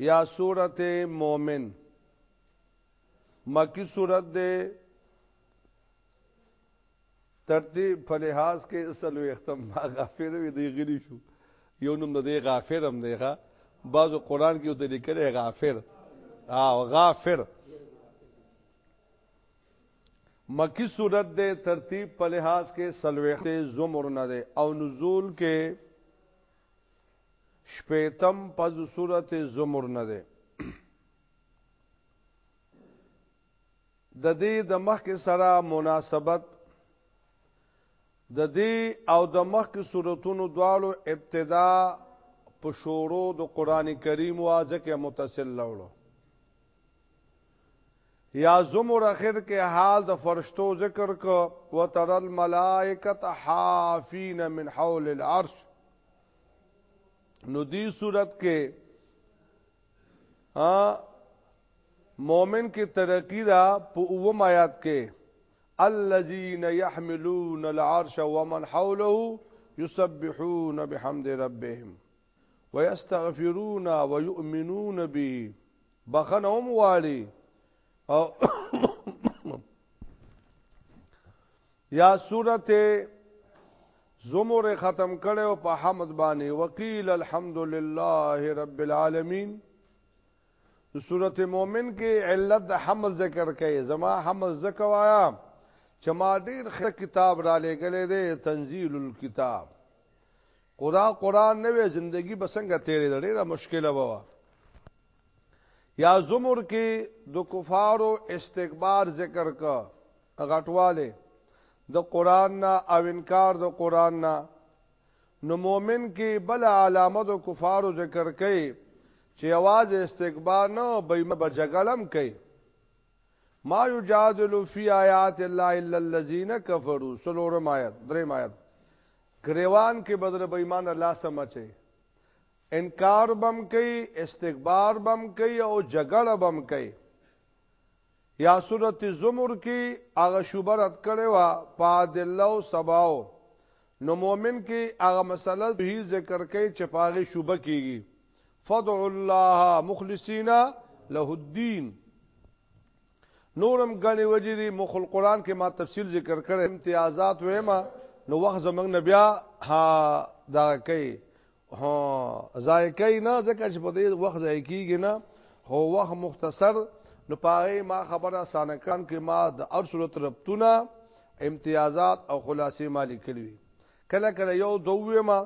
یا سورت مومن مکی سورت دے ترتیب په لحاظ کې اصلو اختم ما غافر وي دی غلی شو یو نوم د غافر هم دی ښا بعضو قران کې ته لیکل غافر او غافر مکی صورت دے ترتیب په لحاظ کې سلوخت زمر نه دے او نزول کې شپیتم پز صورت زمر نه ده د دې د مخک سره مناسبت د دې او د مخک صورتونو دواړو ابتدا په شورو د قران کریم واځکه متصل لولو یا زمر اخر کې حال د فرشتو ذکر کو وتر الملائکه حافین من حول العرش نو دی صورت کې ا مؤمن کې ترقی دا په اوم آیات کې الذين يحملون العرش ومن حوله يسبحون بحمد ربهم ويستغفرون ويؤمنون به بخنه هم غواړي او یا سورته زمر ختم کړي او په حمد باندې وکیل الحمدلله رب العالمین سورته مؤمن کې علت د حمل ذکر کړي زما حمل زکوایا چې ما ډیر خ کتاب را لګلې ده تنزيل الكتاب قرآ قرآن نه وی زندگی به څنګه تیرې د ډیره مشکله به وه یا زمر کې د کفارو استکبار ذکر کا غټواله د قرآن نه او انکار د قرآن نه نو مومن کې بل علامه د کفارو ذکر کوي چې आवाज استکبار نه بېمه بجګلم کوي ما یجادل فی آیات الله الا الذین کفروا سلورم آیت دریم آیت گریوان کې بدر بې ایمان الله سمچي انکار بم کوي استکبار بم کوي او جګړه بم کوي یا سورت زمر کې هغه شوبرت کړي وا پاد الله سباو نو مؤمن کې هغه مسله هی ذکر کوي چې پاغه شوبه کیږي فدعوا الله مخلصین له الدين نورم غني وجري مخ القران کې ما تفصیل ذکر کړ امتیازات وېما نو وخت زمنګ نبیا ها دا کوي ها زایکای نه ځکه چې په دې وخت ځای کېږي نه هو وخت مختصر نو پاره ما خبره سانه کړم کې ما د ارسلت ربطونه امتیازات او خلاصې مالی کړوي کله کله یو دوه ما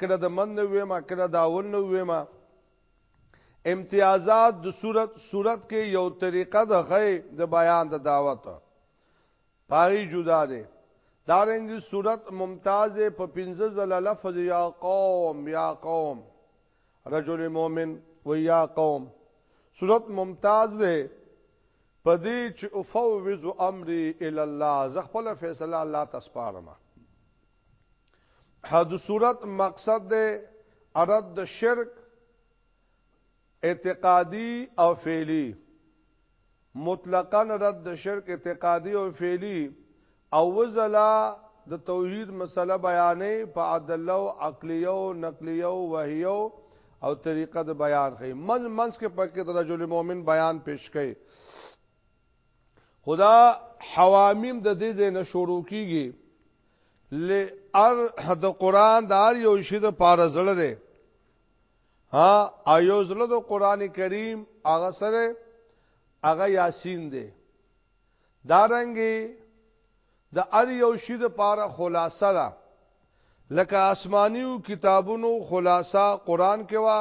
کله د من نه وېما کله دا ون نه وېما امتیازات د صورت صورت کې یو طریقه د غي د بیان د دعوت پاری جدا ده دارنګ صورت ممتاز په پنځه زل لفظ یا قوم یا قوم رجل مؤمن و یا قوم صورت ممتاز ده پدې چې افوض امري ال الله زه خپل فیصله الله تسپارم حد صورت مقصد ده عرض د شرک اعتقادی او فعلی مطلقاً رد د شرک اعتقادی او فعلی او وزلا د توحید مسله بیانې په ادله او عقلیه او نقلیه او وحیو او طریقه د بیان خې من منس کې پکې د رجل مؤمن بیان پیش کړي خدا حوامیم د دې ځای نه شروع کیږي ل ار د قران د ار یو شی د پاره زړه ده ها ایو زړه د قران کریم هغه سره هغه یاسین ده دارنګي د دا ار یو شی د پاره خلاصه ده لکه آسمانیو کتابونو خلاصه قران کې وا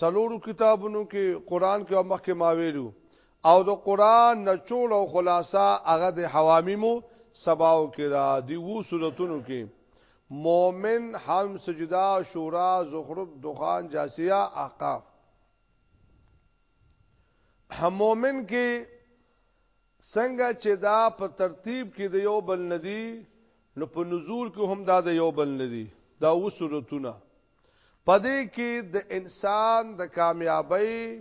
څلورو کتابونو کې قران کې مخکې ما ویلو او د قران نچول او خلاصه هغه د حوامیمو سباو کې دا دی وو سورتونو کې مومن حم سجدا شورا زخرف دخان جاسیه احقاف مومن کې څنګه چې دا په ترتیب کې د یو بل ندی نو په نزول کې هم دا د یو بل ندی دا و سورتونه پدې کې د انسان د کامیابی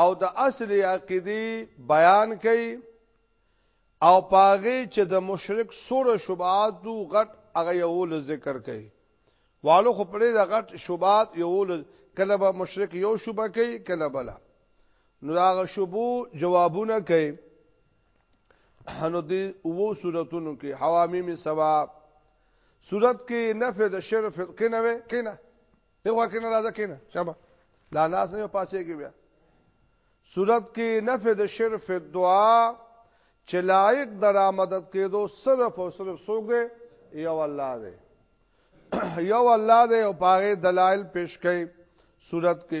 او د اصل عقیدی بیان کړي او پاغه چې د مشرک سوره شبهات دو غټ هغه یو ل ذکر کړي والو خو پرې د غټ شبهات یو ل کله به مشرک یو شوبه کوي کله بل نو هغه شوبو جوابونه کوي نو دې وو صورتونو کې حوامیم سوا صورت کې نفع د شر فرقه نه وي کینه دغه کینه راځه کینه شابه لا ناس نه پاسې کې بیا صورت کې نفع د شر په دعا چې لایق درآمدت کېدو صرف او صرف سوګ دی یو الله دی یو الله دی او پاره دلایل پیش کړي صورت کې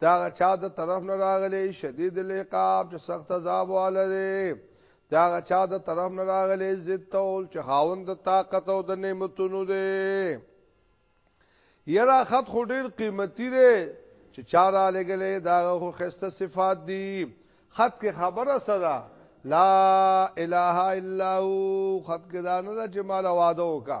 دا چا د طرف نه راغلی شدید العقاب چې سخت عذاب واله دی دا چا د طرف نه راغلی ضد تول چې خاوند طاقت او د نعمتونو دی یرا خط خو ډیر قیمتي دی چې چا را لګلې دا خو خسته صفات دي خط کې خبره صدا لا اله الا هو خط کې دا نه چې مال وعده وکړه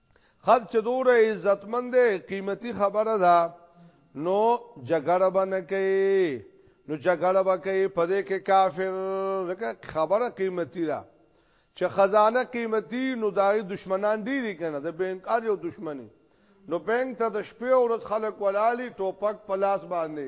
خر چې دوره عزتمن دی قیمتي خبره ده نو جګړه باندې کوي نو جګړه به کوي په دې کې کافر لکه خبره قیمتي ده چې خزانه قیمتي نو دای دشمنان ډیری کنه د بانک ار یو دشمنی نو بانک ته د شپې او ورځ خلک ولالي ټوپک پلاس باندې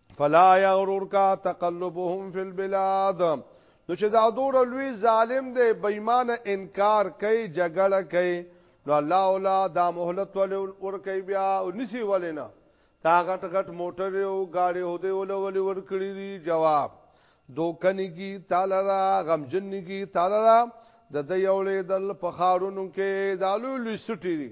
فلا یغررک تقلبهم فی البلاد نو چې دا دور لوی ظالم دی بېمان انکار کوي جګړه کوي نو الله ولا دا مهلت ول ور کوي بیا نسی ولینا دا غټ غټ موټر او گاډي هده ول ول ور کړی دی جواب دوکنی کی تعالی را غمجن کی تعالی را د د یولې دل په خارونو کې دالو لسټی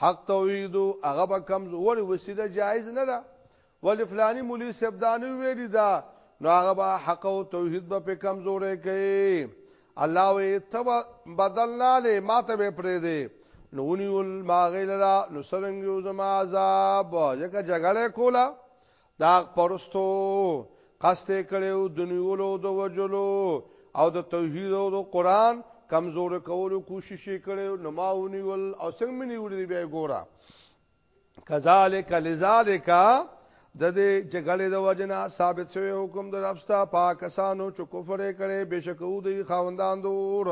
حق توحید هغه به کم وړي وسیله جایز نه ده ولی فلانی مولوی صاحب دا نه ویلی دا نو هغه به حق او توحید به په کمزورې کوي الله وی تب بدلنا له ماته به پرې دی نو ونیول ما غیلرا نو سرنګ یو زما عذاب یکه جګړه کولا داغ پرستو قصد کړو د نیولو د وجلو او د توحید او د قران کمزور کولو کوشش کړو نو ما ونیول او څنګه منی وړي بیا ګورا کذالک لذالک د دې جګړې د وجنه ثابت شوی حکم د ربستا پاکستانو چې کفر کړي بشکو دی خاوندان دور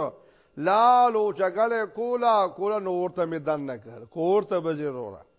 لالو جګړې کولا کولا نور ته میدان نه کړ کور ته بزیرورا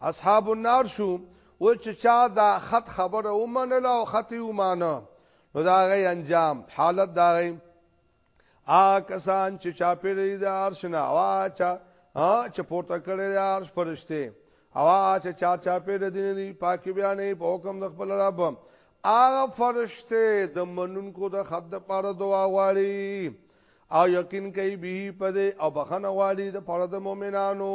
اصحاب النار شو و چې چا دا خط خبره ومنله او خط یې ومانه نو دا غي انجام حالت دا غي آ کسان چې چا پیری د عرش نه وا چا چې پورته کړي د عرش فرشته اوا چې چا چا پیری دین دی پاکي بیانې په حکم د خپل رب هغه فرشته د منونکو د خط د پاره دعا غواړي او یقین کوي به په دې او بخنه غواړي د پاره د مؤمنانو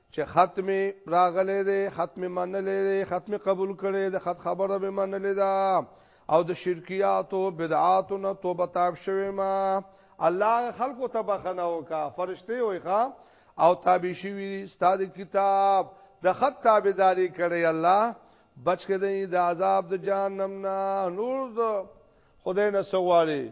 چې ختم راغلې ده ختم منلې ده ختم قبول کړي ده خط خبره به منلې ده او د شرکیات او بدعات نه توبه تاب شوي ما الله خلقو ته بخنه وکا فرشته وي ښا او تابع شوي استاد کتاب د خط تابعداري کړي الله بچ کړي د عذاب د جهنم نه نور د خدای نه سوالي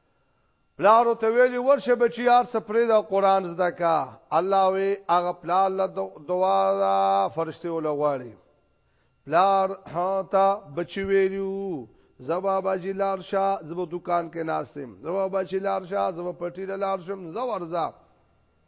پلار ورته ویلي، ورشه بچیه هر څه پرېږده قرآن زده که. الله وایي، هغه پلار له دعا ده فرشتې ورله غواړي. پلار ته بچي ویلي وو، ځه باباجي لار شه زه به دوکان کې ناست یم، ځه باباجي لار شه زه به پټي له لار شم، ځه ورځه.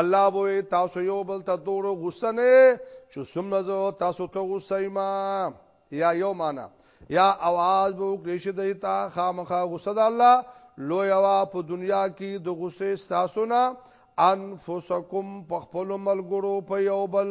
الله وې تاسو یو بل ته دوړو غصه نه چې سمره زه تاسو ته غصه ما یا یو معنا یا आवाज به وکړي چې دایتا خامخا غصه د الله لوی وا په دنیا کې د غصې ستاسو نه انفسکم پخپل ملګرو په یو بل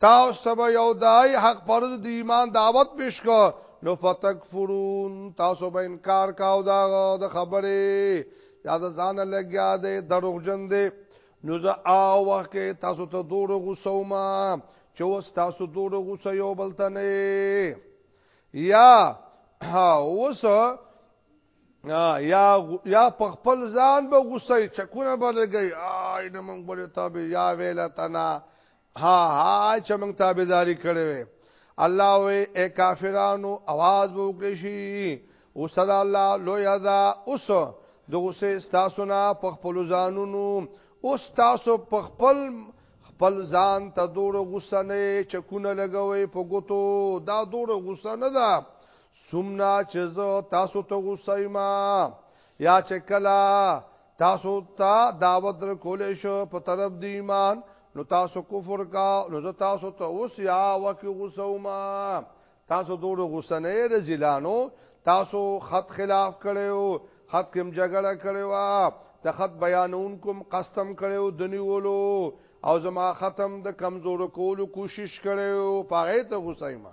تاسو ته به یو دای حق پرز د ایمان دعوت پیش کو نو فتکفرون تاسو به انکار کاو دا د خبره یا د ځان لګیا دی دروغجن دی نو زه او وخت کې تاسو ته دور غوسو ما چې وس تاسو دور غوسه یو بل ته نه یا اوس یا یا په خپل ځان به غوسه چکونه بلګي آی نه مونږ بلې ته یا ویل تنا ها ها چې موږ تابعداري کړې وي الله وې اے کافرانو आवाज وکړي شي او صدا الله لو یذا اوس دغه سه تاسو نه په خپل ځانونو اوس تاسو په خپل خپل ځان ته دوړو غوسه نه چکونه لګوي په ګوتو دا دوړو غوسه نه ده سمنا چې زه تاسو ته غوسه ما یا چې کلا تاسو ته دعوت در کولې شو په طرف دی ایمان نو تاسو کفر کا نو زه تاسو ته اوس یا وک غوسوما تاسو دوړو غوسنه رزلانو تاسو خط خلاف کړو خط کوم جګړه کړو د خط بیانون کوم قسم کړو دنیولو او زما ختم د کمزور کولو کوشش کړو پاره ته غوسایما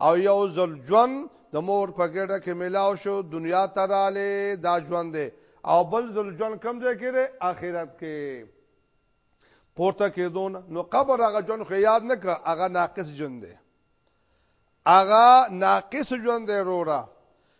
او یو ځل ژوند د مور په ګډه کې ملاو شو دنیا ته رااله دا ژوند دی او بل ځل ژوند کم ځای کې دی آخرت کې پورته کېدون نو قبر هغه ژوند خو یاد نه کړ هغه ناقص ژوند دی هغه ناقص ژوند دی وروره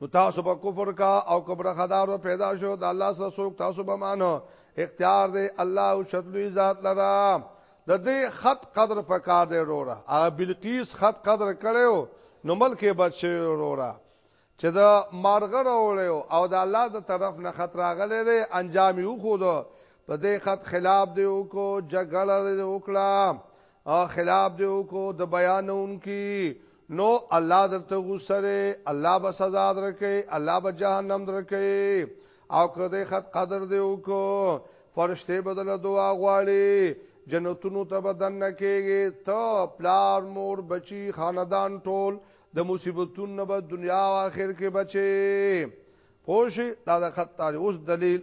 نو تاسو په کفر کا او کبر خدارو پیدا شو د الله سره څوک تاسو به مانو اختیار دی الله او شتلوی ذات لرا د دې خط قدر په کار دی وروره ا بلقیس خط قدر کړو نو ملک بچي وروره چې دا مارغه راوړیو او د الله د طرف نه خط راغلی دی انجام یو خو دو په دې خط خلاف دی او کو جګړه دی وکړه او خلاف دی او کو د بیانونکو نو الله درته غوسه دی الله به سزا درکې الله به جهنم درکې او که دې خط قدر دی وکړو فرشته بدل دعا غواړي جنتونو ته بدن نکېږي ته پلار مور بچي خاندان ټول د مصیبتونو نه به دنیا او آخرت کې بچي پوښي دا د خط تاریخ اوس دلیل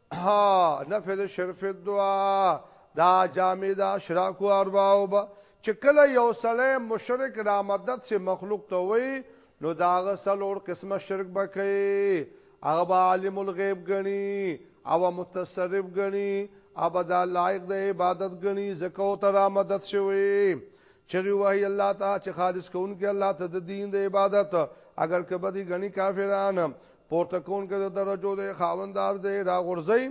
ها نفذ شرف الدعاء دا جامع دا شراکو ارواو با چې کله یو سړی مشرک را مدد سے مخلوق ته وای نو داغه سلور قسمه شرک بکې هغه به عالم الغیب غني او متصرف غني ابدا لایق د عبادت غني زکو ته را مدد شوی چغي وای الله تعالی چې خالص کون کې الله ته د دین د عبادت اگر کبه دي غني کافرانه پورته کون کې د درجو د خاوندار دی را غورځي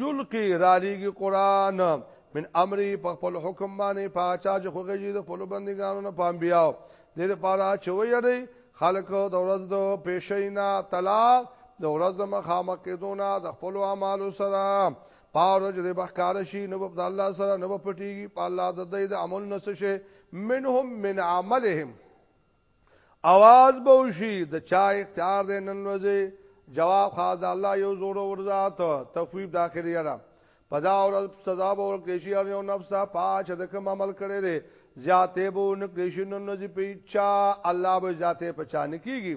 یلقي رالیږي قران من امري په خپل حکم باندې پاچا چې خوږي د خپل بندګانو نه پام بیاو د دې لپاره چې ویری خلق د ورځ د پېښینا طلا د ورځ مخامخ کېدونه د خپل اعمالو سره پاورج دې بخکار شي نو په الله سره نو پټيږي په الله د دې د عمل نس شي منهم من عملهم اواز به وشي د چا اختیار دی نن ورځې جواب خاص د الله یو زور او ذات تخفیف داخلي را پدا او سزا به ورکړي شي او یو نفس پاچ د کوم عمل کړي دی زیاتې به نکړي شي نن ورځې په چا الله به زیاتې پچان کیږي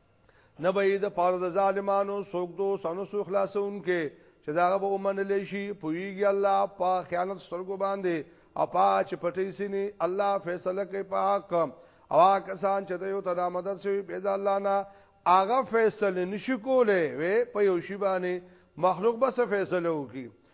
نه به د پاره د ظالمانو سوګ دو سنو سو خلاصون کې چې داغه به ومن لشي پويږي الله په خیانت سترګو باندې او پاچ پټي سيني الله فیصله کوي په حق او کسان چې د یو تدا مدد شوی به د الله نه هغه فیصله نشي کوله وې په یو شی باندې مخلوق به څه فیصله وکي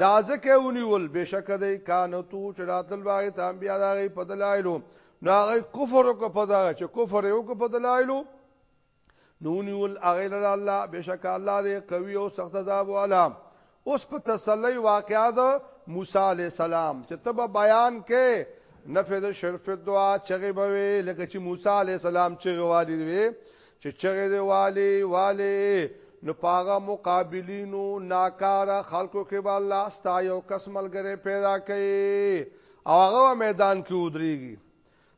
دا ځکه ونیول بشک دی کانتو چې راتل باغ ته انبیا دا غي په دلایلو نو هغه کفر وکړ په دا چې کفر یو کو په دلایلو نو نیول هغه لره الله بشک الله دی قوي او سخت عذاب والا اوس په تسلی واقعا ده موسی علی السلام چې تب بیان کې نفذ شرف دعا چغه بوي لکه چې موسی علی السلام چغه وادي وي چې چغې دی والی والی نو پاغه مقابلینو ناکار خلکو کې به الله ستا یو کس ملګری پیدا کړي او هغه میدان کې ودرېږي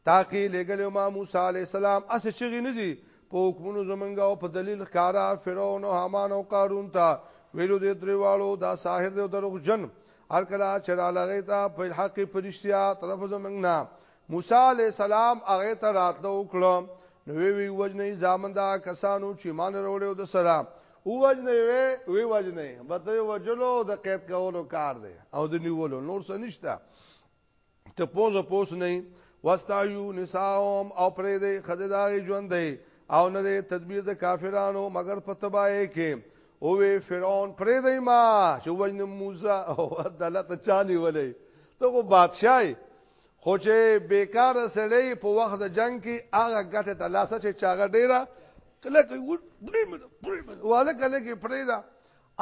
تاکي لګل ما موسی عليه السلام اس چغي نزي په حکمونو زمونږ او په دلیل ښکارا فرعون او حامان او قارون ته ویلو دې دریوالو دا ساحر دې دروغ جن هر کله چې را لغی تا په حق پرشتیا طرف زمونږ نه موسی علی السلام هغه ته راتلو وکړو نو وی وی وجنې زامندا کسانو چې مان وروړو د سره او وجنې وی وی وجنې بته وجلو د قید کولو کار دی او د نیولو نور څه نشته ته پوز پوس نه واستایو نساهم او پرې دې خدای ژوند دی او نه دې تدبیر د کافرانو مگر په تباہی کې او وی فرعون پرې دې ما چې وجنې موسی او دلته چالي ولې ته کو بادشاہي خو چې بیکار سړی په وخت د جنگ کې هغه ګټه ته لاسه چې چاغه ډیره کله کې وړي مې پرې مې واده کله کې پرې دا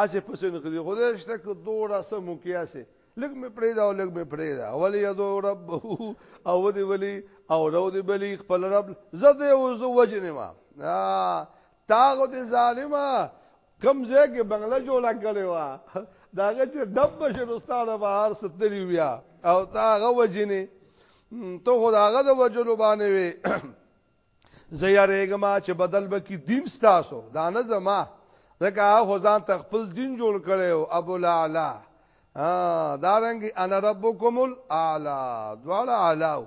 اځه پسې نه کړی خدای شته کو دوړه سم کیاسه لګ مې پرې دا لګ مې پرې دا ولی یذو رب او دی ولی او رو دی بلی خپل رب زده او زو وجنه ما تاغه دي ظالما کوم ځای کې بنگله جوړه کړې و دا هغه چې ډب بشي نو ستاره به هر څه تلي بیا او تا هغه وجنې ته خو دا هغه د وجلو باندې وي زه یارېږم چې بدل به کې دین ستاسو دا نه زما ځکه هغه ځان ته خپل دین جوړ کړی او ابو لاعلا ها دارنګ انا ربکم الاعلى دواړه اعلی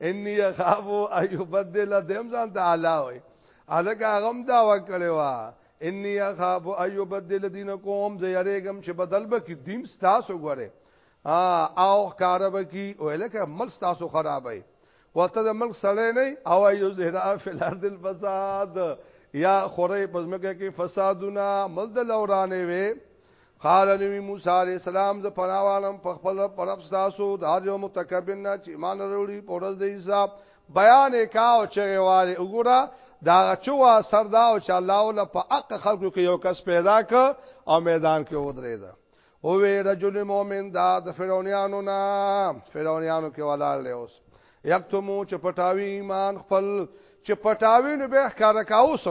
انی خافو ایبدل دیم ځان ته اعلی وای الګ غم دا وکړي وا انی خاف ایبدل دینکم زیریګم چې بدل به کی دین تاسو غره او کار به کی ولکه مل تاسو خرابای وته د ملک سړی نه او ایو زهرا فی الارض الفساد یا خورې پزمکه کې فسادونه مل د لورانه وي قال نبی موسی علیہ السلام ز پناوالم په خپل رب پر رب تاسو د هر یو متکبر نه چې ایمان وروړي په ورځ د حساب بیان کا او چغه واره وګوره دا چوا سردا او چې الله ول په حق خلکو کې یو کس پیدا ک او میدان کې ودرېد او وی رجل مؤمن دا د فرعونانو نه فرعونانو کې ولال له اوس یکتمو چې پټاوی ایمان خپل چې پټاوی نو به ښکارا کاوس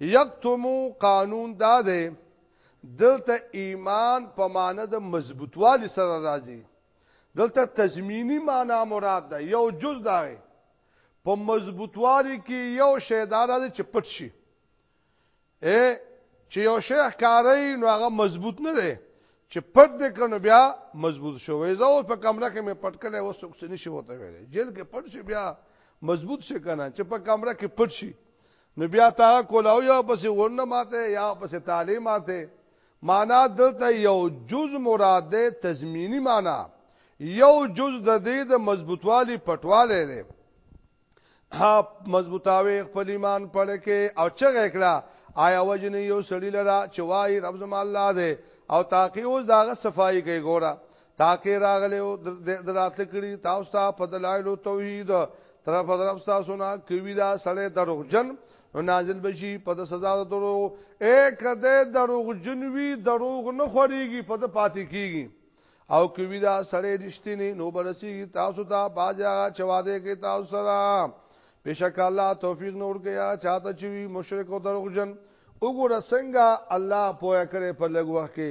یکتمو قانون دا دی دلته ایمان په معنی د مضبوطوالي سره راځي. دلته تضمیني معنی مراد ده، یو جز د هغې. په مضبوطوالي کې یو شی دا راځي چې پټ شي. ای چې یو شی ښکاره وي نو هغه مضبوط نه دی، چې پټ دی که نو بیا مضبوط شو. وایي زه اوس په کمره کې مې پټ کړی اوس څوک څه نه شي ورته ویلی. جیل کې پټ شي بیا مضبوط شي که نه، چې په کمره کې پټ شي. نو بیا تا کولاو یو پس ورنه ماته یا پس تعالی ماته معنا دلته یو جز مراد ده تضمینی معنا یو جز د دې د مضبوطوالی پټواله ده ها مضبوطاوي خپل ایمان پړه کې او چغه کړه آیا وجن یو سړی لرا چې وای رب زم الله ده او تاکي اوس داغه صفائی کوي ګوره تاکي راغلی او دراتل کړي تاسو ته په دلایل توحید طرف طرف تاسو نه کوي دا سړی دروغجن نو نازل بشي په د سزا د دروغ اے کده دروغجن وی دروغ نه خوريږي په د پاتې کیږي او کوي دا سړی رښتینی نو برسي تاسو ته باجا چواده کې تاسو سره بشک الله توفیق نور کیا چاته چوي مشرک او دروغجن وګوره څنګه الله پوهه کړې په لګ وخت کې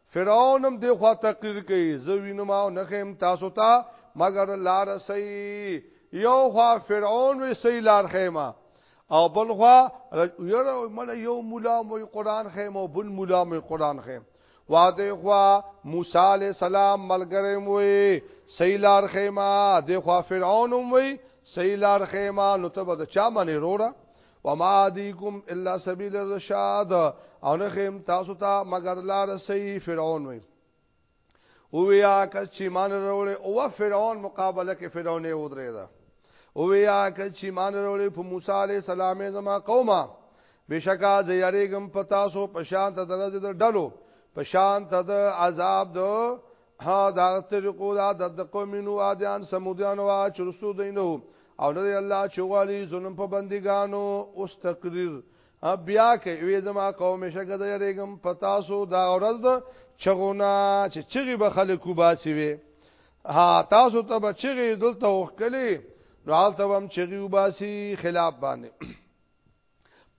فرعون هم دې خوا تقریر کوي زه وینم او نه خیم تاسو ته مگر لار سي یو خوا فرعون وی سي لار خیمه او بل خوا یره مله یو مولا مو قران خیم او بل مولا مو قران خیم واده خوا موسی علی السلام ملګری مو سیلار خیمه د خوا فرعون مو سیلار خیمه نو ته به چا منی روړه وما اديكم الا سبيل الرشاد او نه خیم تاسو ته تا مگر لار سي فرعون وي او یا کچ مان وروړي او فرعون مقابله کې فرعون یې ودرې ده او یا کچ مان وروړي په موسی عليه السلام زما قومه بشکا زیریګم پتا سو پشان ته درځ د ډلو پشان ته د عذاب دو ها دا طریقو دا د قومینو عادیان سمودیان وا چرسو دینو او نه الله چغالی ظلم په بندګانو اوس تقریر بیا کې وې زما قوم شګه د یریګم پتا سو دا ورځ د چغونه چې چغي به خلکو باسي وي ها تاسو ته به چغي دلته وکړي نو حالت هم چغي وباسي خلاف باندې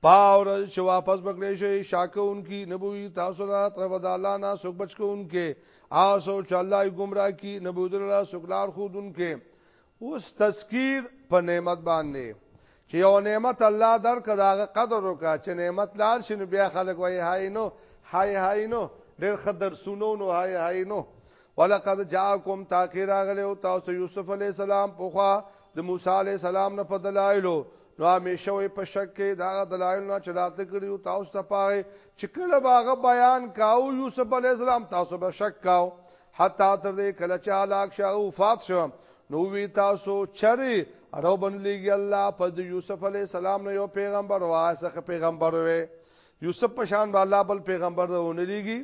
پاور چې واپس بکړې شي شاکونکي نبوي تاسو را طرف د الله نه سوک بچکونکي آسو چې الله یې گمراه کی نبوي د الله سوکلار خودونکي اوس تذکیر په نعمت باندې چې یو نعمت الله درک داغه قدر وکا چې نعمت لار شنو بیا خلک وای هاي نو هاي هاي نو ډېر خدر سونو نو هاي هاي نو ولقد جاءکم تاخیر اغله او تاسو یوسف علی السلام پوخا د موسی علی السلام نه په دلایلو نو همیشه وي په شک کې دا دلایل نه چلاته کړیو تاسو ته پاره چې کله باغه بیان کاو یوسف علی السلام تاسو به شک کاو حتی تر دې کله چې هلاک شو وفات شو نو وی تاسو چری رو بن لګي الله په یوسف علی السلام نه یو پیغمبر واسخه پیغمبر وي یوسف پشان به الله بل پیغمبر ونه لګي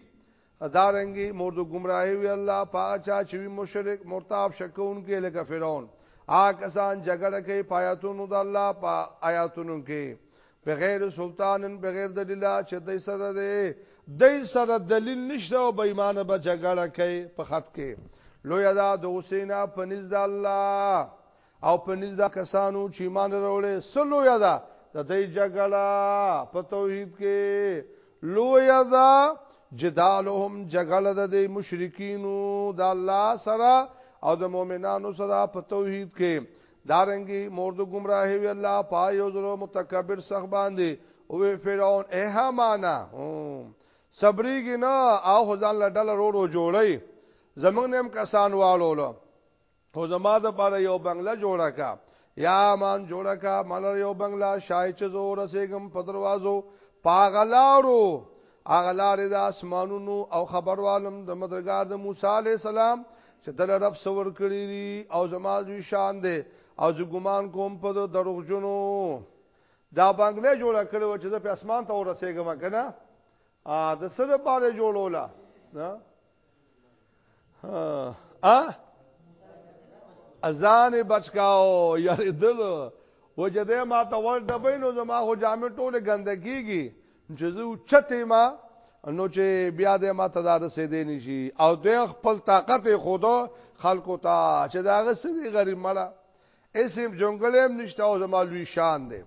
ادارنګي مورد گمراهي وی الله پاک چا چې وی مشرک مرتاب شکون کې لکه فرعون آ کسان جګړه کوي پایاتونو د الله په آیاتونو کې بغیر سلطانن بغیر دلیل چې دای سره دی دای سره دلیل نشته او بېمانه به جګړه کوي په خط کې لوی ادا د حسینا پنځ د الله او په نس دا کسانو چې ایمان راوړې سلو یا دا د دې جګړه په توحید کې لو یا دا جدالهم جګړه د دې مشرکینو د الله سره او د مؤمنانو سره په توحید کې دارنګي مورد گمراهي وی الله پای او زرو متکبر سخ باندې او فرعون اے همانا صبرېږي نه او ځان لډل ورو جوړي زمونږ نیم کسان والو او زما د پاره یو بنگله جوړه کا یا مان جوړه کا مال یو بنگلا شای چې زو رسېګم په دروازو پاغلارو اغلار د اسمانونو او خبروالم د مدرګار د موسی عليه السلام چې دل رب سور کړی دي او زما دوی شان دي او زه ګمان کوم په دروغجنو دا بنگله جوړه کړو چې په اسمان ته ورسېګم کنه ا د سره باندې جوړولا نه ا ازان بچکاو یاره دل وجده ما ته ور دبینو زما خو جامې ټوله ګندګيږي چې زه چته ما نو چې بیا د ما تدار رسیدې نشي او د خپل طاقت خودو خلکو ته چې دا غسري غریب مړه اسم جنگلې هم نشته او زما لوی شان دی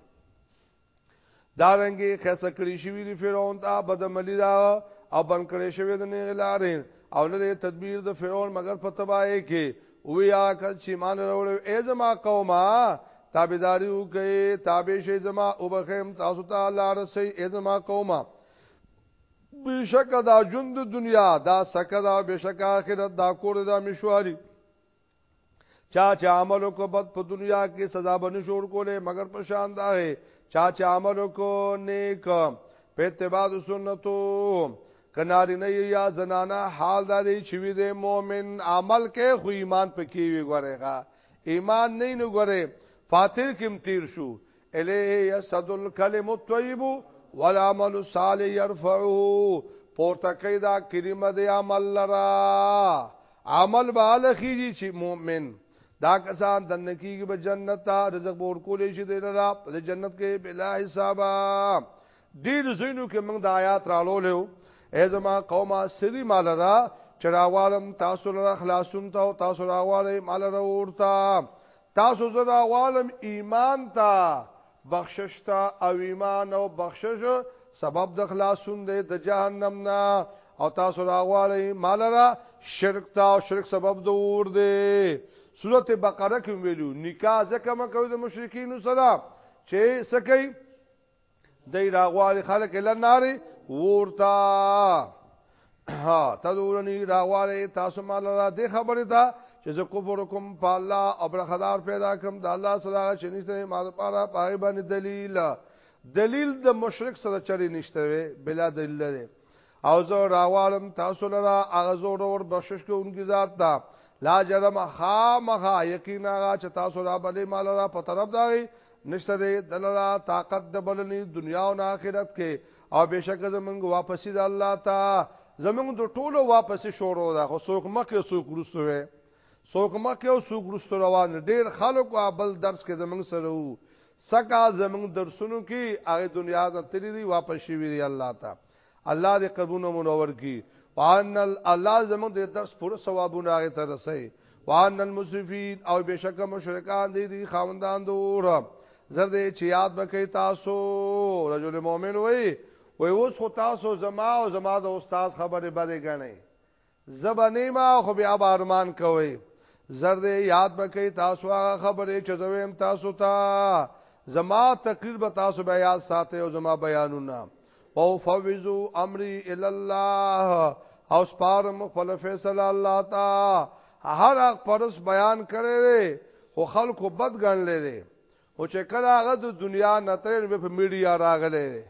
دارنګي خسته کړی شوی دی فرعون ته بدعملی دا او بن کړی شوی د نه لارې او نه تدبیر د فرعون مگر په تباہی کې وی یا کل چې مان وروړ ای زما قومه تابعداري وکي تابع شي زما او بخیم تاسو ته الله رسي ای زما قومه بشک دا ژوند دنیا دا سکه دا بشک آخرت دا کور دا مشواري چا چې عمل کو بد په دنیا کې سزا به نشور کوله مگر په شان دا ہے چا چې عمل کو نیک په اتباع سنتو کناری نه یا زنانا حال داري چې وي د مؤمن عمل کې خو ایمان پکې وي ګورېغه ایمان نه نه ګورې فاتر کې تیر شو الیه یسد الکلم الطیب والعمل الصالح يرفعه پورته کوي دا کلمه د عمل لرا عمل به الخیږي چې مؤمن دا کسان دنه کیږي به جنت ته رزق ور کولې شي د لرا د جنت کې بلا حساب ډیر زینو کې موږ د آیات رالو له ای زما قومه سری مال را چراوالم تاسو لرا خلاصون ته تاسو راواله مال را ورته تاسو زه دا غوالم ایمان تا بخشش تا او ایمان او بخشش سبب د خلاصون دی د جهنم نه او تاسو را غواړی مال را شرک تا او شرک سبب د اور دی سورته بقره کې ویلو نکاح ځکه مکوې د مشرکین سره چې سکی دی راغواړي خلک له ناری ورتا ها تدورنی راغواړي تاسو مال را دې خبره ده چې زه کفر کوم په الله او برخدار پیدا کوم د الله سره چې نشته ما لپاره پای باندې دلیل دلیل د مشرک سره چری نشته وی بلا دلیل دی او زه راوالم تاسو لرا هغه زور اور بخشش کوونکی ذات دا لا جرم خامخا یقینا هغه چې تاسو را بلې مال را په طرف داغي نشته دې دلرا طاقت د بلنی دنیا او آخرت کې او بشک زمونږ واپسی د الله تا زمونږ د ټولو واپسی شروع ده خو څوک مخکې څوک وروسته وي څوک مخکې او څوک وروسته روان ډیر خلک او بل درس کې زمونږ سره وو سکه زمونږ درسونو کې هغه دنیا ته تللی واپس شي وی الله تعالی الله دې قبرونه منور کړي وان الله زموږ دې درس پوره ثوابونه هغه ته رسي وان المسرفين او بشک مشرکان دې دي خاوندان دور زر دې چې یاد وکي تاسو رجل مؤمن وي وي اوس خو تاسو زما او زما د استاد خبره بده غنئ زه به نه ما خو بیا به ارمان کوي زر دې یاد به کوي تاسو هغه خبرې چې زه ویم تاسو ته زما تقریر به تاسو به یاد ساتي او زما بیانونه او فوزو امري ال الله او سپارم خپل فیصله الله تا هر حق پرس بیان کړي خو خلکو بد ګڼلې او چې کله هغه د دنیا نتر په میډیا راغله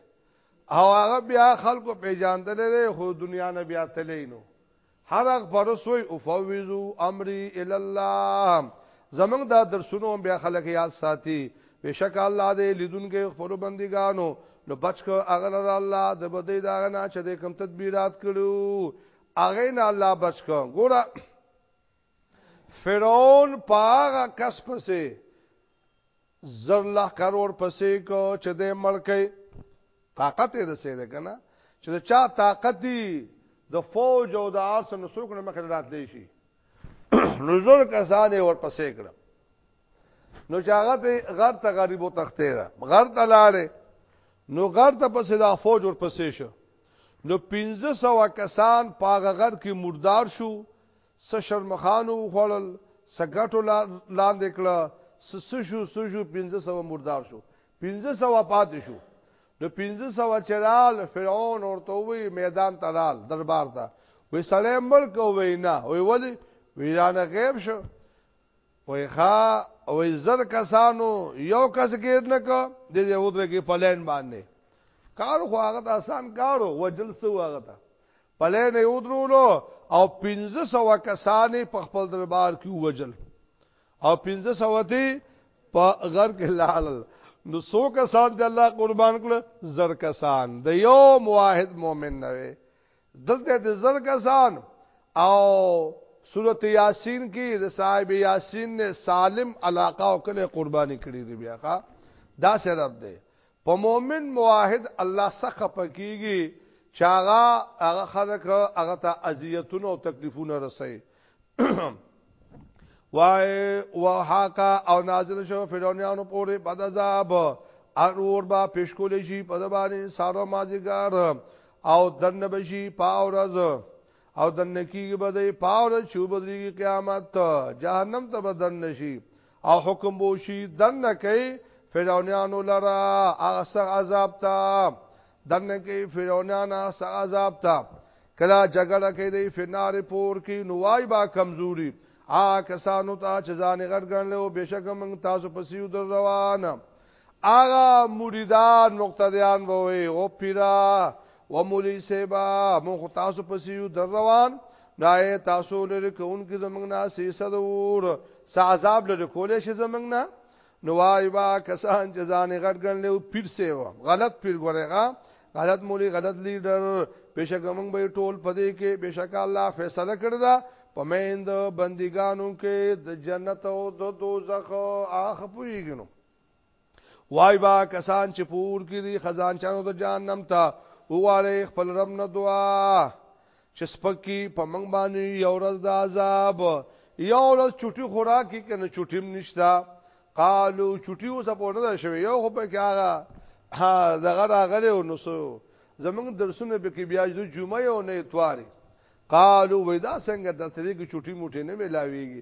او هغه بیا خلکو پیژاندل لري خو دنیا نه بیا تلینو هر هغه پرسوي او فوزو امري ال الله زمنګ دا درسونو بیا خلک یاد ساتي بشک الله دې لیدونکو خپل بندګانو نو بچ کو هغه لر الله د بدی دا نه چې د کوم تدبیرات کړو هغه نه الله بچ کو ګوره فرعون پاغه کس پسې زر لښکر ورپسې کو چې دی مړ کړي طاقت یې رسېده که نه چې د چا طاقت دي د فوج او د آرس نو څوک نه مخې راتلی شي نو زر کسان یې ورپسې کړه نو چې هغه ته غر ته غریبو تختې ده غر ته لاړې نو غر ته پسې دا فوج ورپسې شو نو 1500 کسان پاغه غر کې مردار شو څه شرمښانو وخوړل، څه ګټو لاندې کړه، څه څه شو څه شو، پنځه سوه مردار شو، پنځه سوه پاتې شو. نو پنځه سوه چې رال، فرعون ورته ووی میدان ته رال، دربار ته، وی سړی مړ که؟ وی نه، وی ولې؟ وی رانه غیب شو. وی ښه، وی زر کسانو یو کس ګیر نه که، دې ځای ودرېږي په لین باندې. کار خو هغه ته اسان کار و، وژل څه و هغه ته؟ پلین یې ودرولو او پنځه سوه کسان یې په خپل دربار کې ووژل او پنځه سوه تې په غر کې لاړل نو څو کسان چې الله قربان کړ زر کسان د یو واحد مؤمن نه وي دلته د زر کسان او سورت یاسین کې د صاحب یاسین نه سالم علاقه او کله قرباني کړی دی بیا دا سبب دی په مؤمن موحد الله سخت خپه کیږي چې هغه هغه خلک هغه ته اذیتونه او تکلیفونه رسي وای وهاکا او نازل شو فرعونانو پورې بد عذاب ارور با پیشکول شي په دبانې سارو مازیګار او دن بشي پاورز او دن کیږي بده پاورز چې وبدري قیامت جهنم ته بدن نشي او حکم بوشي دنه کوي فرعونانو لرا هغه سخت عذاب ته دنه کوي فرعونانو هغه سخت عذاب ته کلا جګړه کوي د فنار پور کې نوای با کمزوري آ کسانو ته چې ځان غټ ګڼل او بشک موږ تاسو پسیو در روانه آغا مریدان مقتدیان بوئی او پیرا و مولی سیبا مون خو تاسو پسیو در روان نای تاسو لري کون کې زمنګ نه سیسه دور سعذاب لري کولې شي زمنګ نه نوای با کسان چې ځان غټ ګڼل او پیر سی و غلط پیر ګورېغه غلط مولی غلط لیډر بشک موږ به ټول پدې کې بشک الله فیصله کړی دا پمیند بندګانو کې د جنت او د دوزخ اخ پویګنو وای با کسان چې پور کې دي خزان چانو د جهنم ته وواړې خپل رب نه دعا چې سپکی په منګ باندې یو ورځ د عذاب یو ورځ چټي خوراک کې کنه چټیم نشتا قالو چټي اوس په نه شوی یو خو په کې هغه ها دغه راغله او نو سو زمونږ درسونه به کې بیا د جمعې او نه اتوارې قالو ودا څنګه د ترې کې چټي موټي نه ملاويږي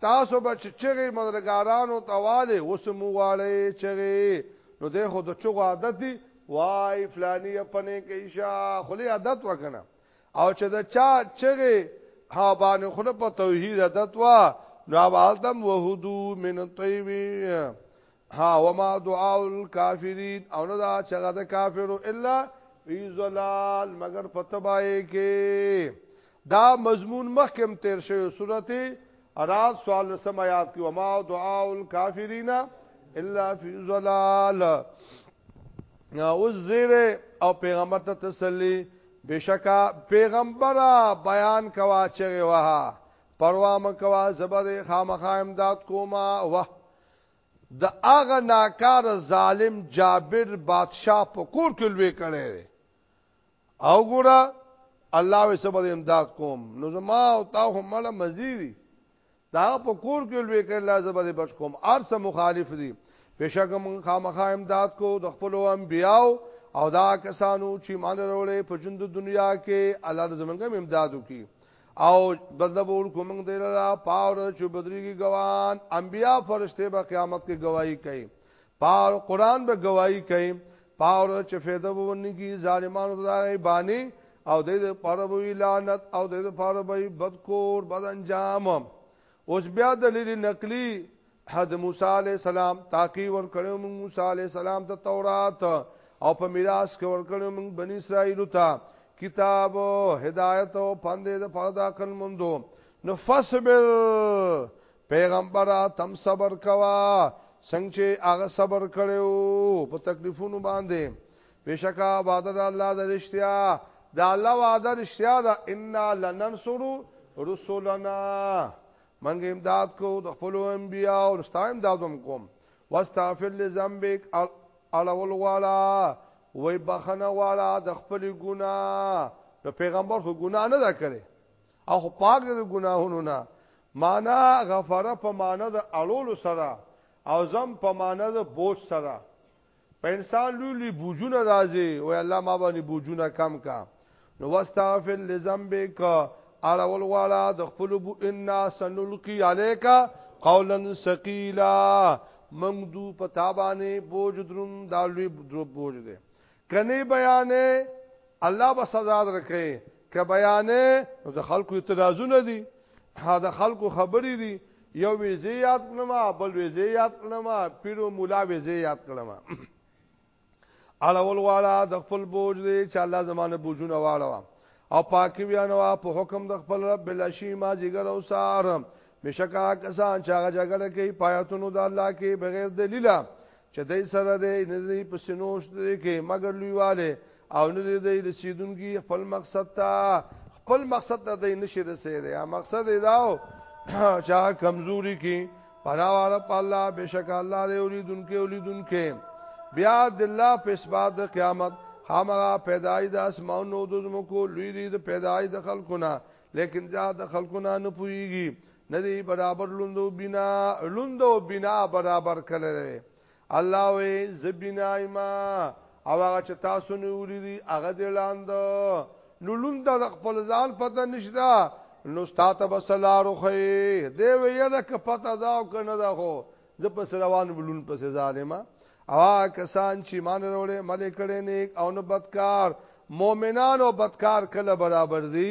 تاسو به چې چغې مدرګارانو ته والې اوس هم وغواړئ چغې نو دی خو د چغو عادت دی وای فلانی پنې کې شا خلی عادت وکنه او چې د چا چغې ها باندې خو په توحید عادت وا نو عبادتم وحدو من طیبی ها وما دعاء الكافرين او نه دا چغه د کافرو الا فی ظلال مگر پتبای کې دا مضمون مخکم تیر شوی سورته اراد سوال سم آیات کی وما دعاء الكافرین الا فی ظلال او زیر او پیغمبر ته تسلی بشکا پیغمبر بیان کوا چغه وها پروا مکوا زبر خامخا امداد کوما وه د هغه ناکار ظالم جابر بادشاہ په کور کې لوي کړي دي او ګوره الله وي سبا امداد کوم نو زما او تا هم مله مزيري دا په کور کې لوي کړي الله زبا دې بچ کوم ارس مخالف دي بشک من خامخا امداد کو د خپل انبیاو او دا کسانو چې مان وروړي په ژوند دنیا کې الله د زمونږ امدادو کوي او بدل به ورکو موږ دی لرا پاور چې بدريږي ګوان انبیا فرشته به قیامت کې گواہی کوي پاور قران به گواہی کوي پاور چې فایده وونګي ظالمانو ته داغي بانی او د دې پاره وی لعنت او د دې پاره وی بدکور بد انجام اوس بیا دلیل نقلی حد موسی علی السلام تاکي ور کړو موږ موسی علی السلام ته تورات او په میراث کې ور کړو موږ بنی اسرائیل ته کتاب هدایت او پندې د پردا کن مندو نو فصبر پیغمبر تم صبر کوا څنګه چې هغه صبر کړو په تکلیفونو باندې بشکا وعده د الله د رښتیا د الله وعده رښتیا ده ان لننصر رسولنا منګ امداد کو د خپل انبیا او ستا امدادم کوم واستغفر لذنبک الاول والا وای بخنه والا د خپل ګنا نو پیغمبر خو ګنا نه دا کړي او خو پاک د ګناهونو نه معنا غفره په معنا د اړولو سره او زم په معنا د بوج سره په انسان لوی لوی بوجونه راځي او الله ما باندې بوجونه کم کا نو واستغفر لذنبک اړول غواړه د خپل بو ان سنلقي عليك قولا ثقيلا من دو پتا باندې بوج درون دا لوی درو بوج دي کني بیانې الله به سزا درکې ک بیانې نو د خلکو اعتراضونه دي ها د خلکو خبرې دي یو ویزه یاد کړم بل ویزه یاد کړم پیرو مولا ویزه یاد کړم اړول واړه د خپل بوج دی چې الله زمانه بوجونه واړه او پاکي بیانوا په حکم د خپل رب بلشی ما جګر او سار مشکا کسان چې هغه جګړه کوي پایتونو د الله کې بغیر دلیل چې دای سره دی نه دی په سینوش دی کې مگر لویواله او نه دی دی رسیدونکي خپل مقصد ته خپل مقصد ته دی نشي رسیدي یا مقصد دی داو چا کمزوري کې پناواله په الله بشک الله دی اوریدونکي اوریدونکي بیا د الله په اسباد د قیامت خامغه پیدای د اسمانو د زمکو لوی دی د پیدای د خلقونه لیکن ځا د خلقونه نه پوریږي ندی برابر لوندو بنا لوندو بنا برابر کړی الله وې زبینا ایما او هغه چې تاسو نه ولیدي هغه دې لاند نو لوند د خپل ځان پته نشدا نو ستاته بسلارو خې دې وې دا که پته دا او کنه دا خو زه په روان بلون په ظالما او کسان چې مان وروړي ملک کړي نیک او نه بدکار مؤمنان او بدکار کله برابر دي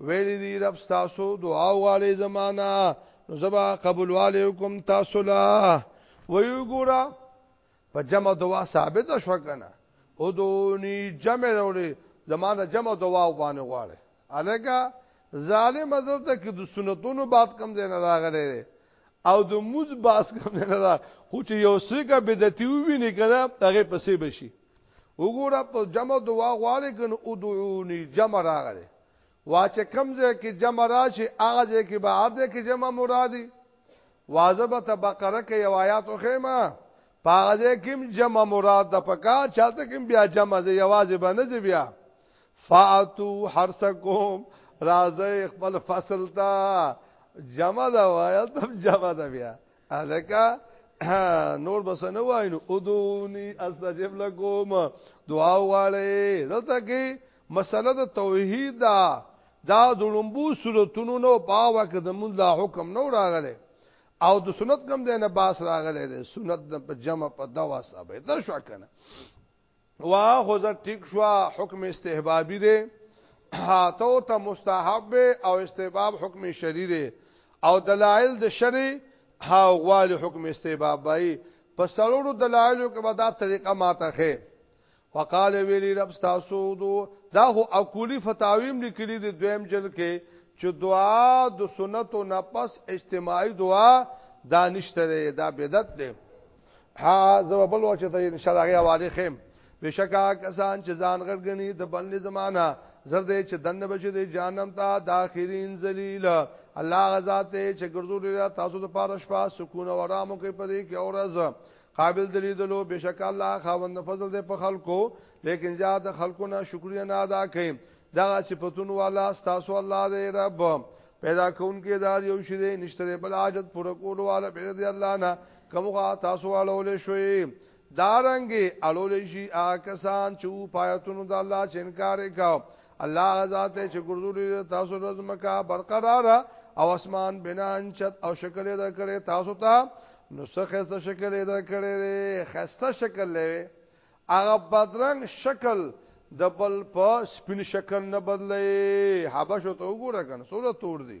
ویلی دی رب ستاسو دعا غواړي زمانہ نو زبا قبول علیکم تاسو لا ویو ګورا په جمع دعا ثابت شو کنه او دونی جمع وروړي زمانہ جمع دعا باندې غواړي الګه ظالم حضرت کې د سنتونو بات کم دی نه راغلی او د موز باس کم دی نه خو چې یو سره کا بدعتي ویني کنه هغه پسې بشي وګوره په جمع دعا غواړي کنه ادعوني جمع راغله واچ کم ځای کې جمع راشي هغه ځای کې به ارده کې جمع مرادي واجبه ته بقره کې یو آیات خېما هغه ځای کې جمع مراد د پکار چاته کې بیا جمع ځای یوازې باندې بیا فاتو حرسکم راځي خپل فصل ته جمع دا وایل تم جمع دا بیا الکا نور بس نه وای نو ادونی استجب لكم دعا واړې دلته کې مسله د توحید دا دا د لومبو صورتونو نو باوا کې د مونږ لا حکم نو راغله او د سنت کم دی نه باس راغله ده سنت د جمع په دوا صاحب ده شو کنه وا خو زه ټیک شو حکم استحبابي دی هاتو ته مستحب او استحباب حکم شری دی او دلایل د شری ها غوال حکم استحباب بای په سلوړو دلایلو کې به دا طریقه ماته خې وقال ویلی رب تاسو دو دا هو اقولی فتاویم لیکلی دی دویم جل کې چې دعا د سنتو نه پس اجتماعي دعا دا نشته دا بدعت دی ها زه بل وخت ته ان شاء الله غي حواله خیم بشکا کسان چې ځان غړګنی د بل زمانہ زرد چې دنه بچي د جانم ته داخرین ذلیل الله غزا ته چې ګرځول تاسو د پاره شپه سکون او آرام کوي په دې کې اورز قابل دلیدلو بشک الله خاوند فضل دې په خلکو لیکن زیاد خلکو نه شکریا نه ادا کوي دا صفاتون والا تاسو الله دې رب پیدا کون کې دار یو شری نشته بل حاجت پر کول والا به دې الله نه کومه تاسو اړول شوي دارنګي اړول شي آکسان چې پایتونو د الله چې انکار وکاو الله ذات چې ګرځولې تاسو د زمکا برقرار او اسمان بنا انشت او شکل در کړې تاسو ته نو څه خسته شکل در کړې خسته شکل لوي هغه بدرنګ شکل د بل په سپین شکل نه بدلې حبشو ته وګوره کنه سوره تور دي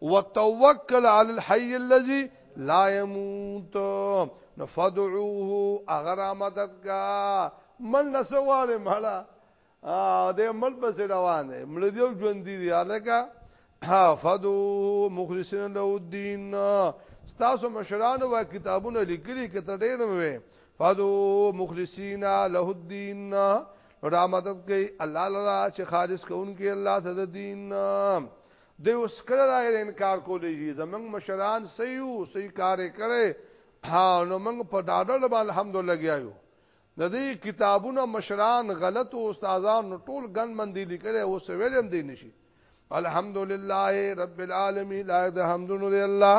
وتوکل علی الحي الذي لا يموت نفدعوه اگر آمدت کا مل نسواله مالا ا دې مل بس روان دی مل دیو ژوند دی الکا فدو مخلصین له الدين تاسو مشرانو وا کتابونه لیکلي کته ډېر مې فدو مخلصین له الدين را مدد کوي الله لرا چې خالص کوونکی الله ته دین دی اوس کله دا غیر انکار کولی شي زمنګ مشران سيو سي کار کړي ها نو موږ په ډاډه به الحمدلله لګیاو د دې کتابونو مشران غلط او استادان ټول ګن مندي لیکل او سویلم دی نشي الحمدلله رب العالمین لا د حمدن دی الله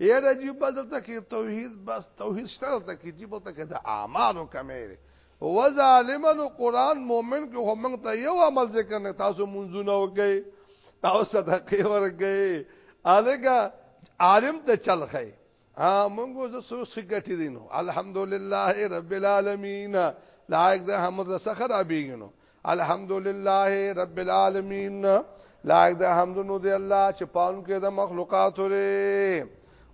اے دا جی بس دلتا کی توحید بس توحید شتا دلتا کی جی بلتا کی دا اعمالو کمی دی و ظالمانو قرآن مومن کی خو منگ تا یو عمل ذکر نی تاسو منزونه و گئی تاسو صدقی ور گئی آلگا عالم تا چل خی منگو زسو سکتی دینو الحمدللہ رب العالمین لائق دا حمد رسخ رابیگنو الحمدلله رب العالمین لایک د حمدونو دی الله چې پالون کې د مخلوقات لري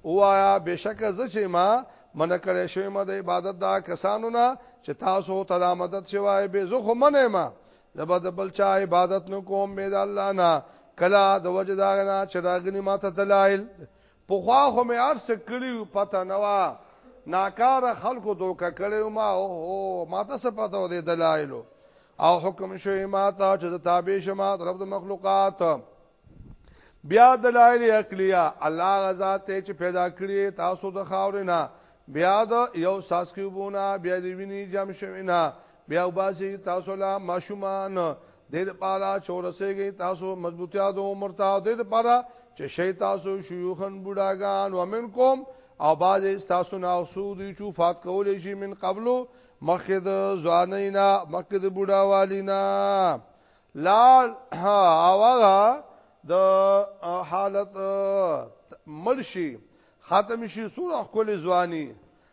وایا بشک ز چې ما من کړې شوی ما د عبادت دا کسانو نه چې تاسو ته د مدد شوای به زه خو منه ما زبر د بل چا عبادت نو کوم به د الله نه کلا د وجه دا نه چې راغنی ما ته دلایل پخوا خو مې هر څه کړي وو پته نه وه ناکاره خلکو دوکه کړی وم او ما ته څه پته و د دلایلو او حکم شوی ما ته چې د تابع شما د رب د مخلوقات بیا دلایل عقلیه الله غزا ته چې پیدا کړی تاسو د خاورې نه بیا د یو ساسکیوبونه بیا د ویني جام شوی نه بیا وباسي تاسو لا ماشومان د دې لپاره چې ورسېږي تاسو مضبوطیا د عمر ته د دې لپاره چې شي تاسو شيوخن بډاګان ومنکم او باز تاسو نه اوسود چې فات کولې شي من قبلو مخکې د ځوانینا مخکې د بډاوالینا لا اواغه د حالت ملشي ختم شي سور خپل ځواني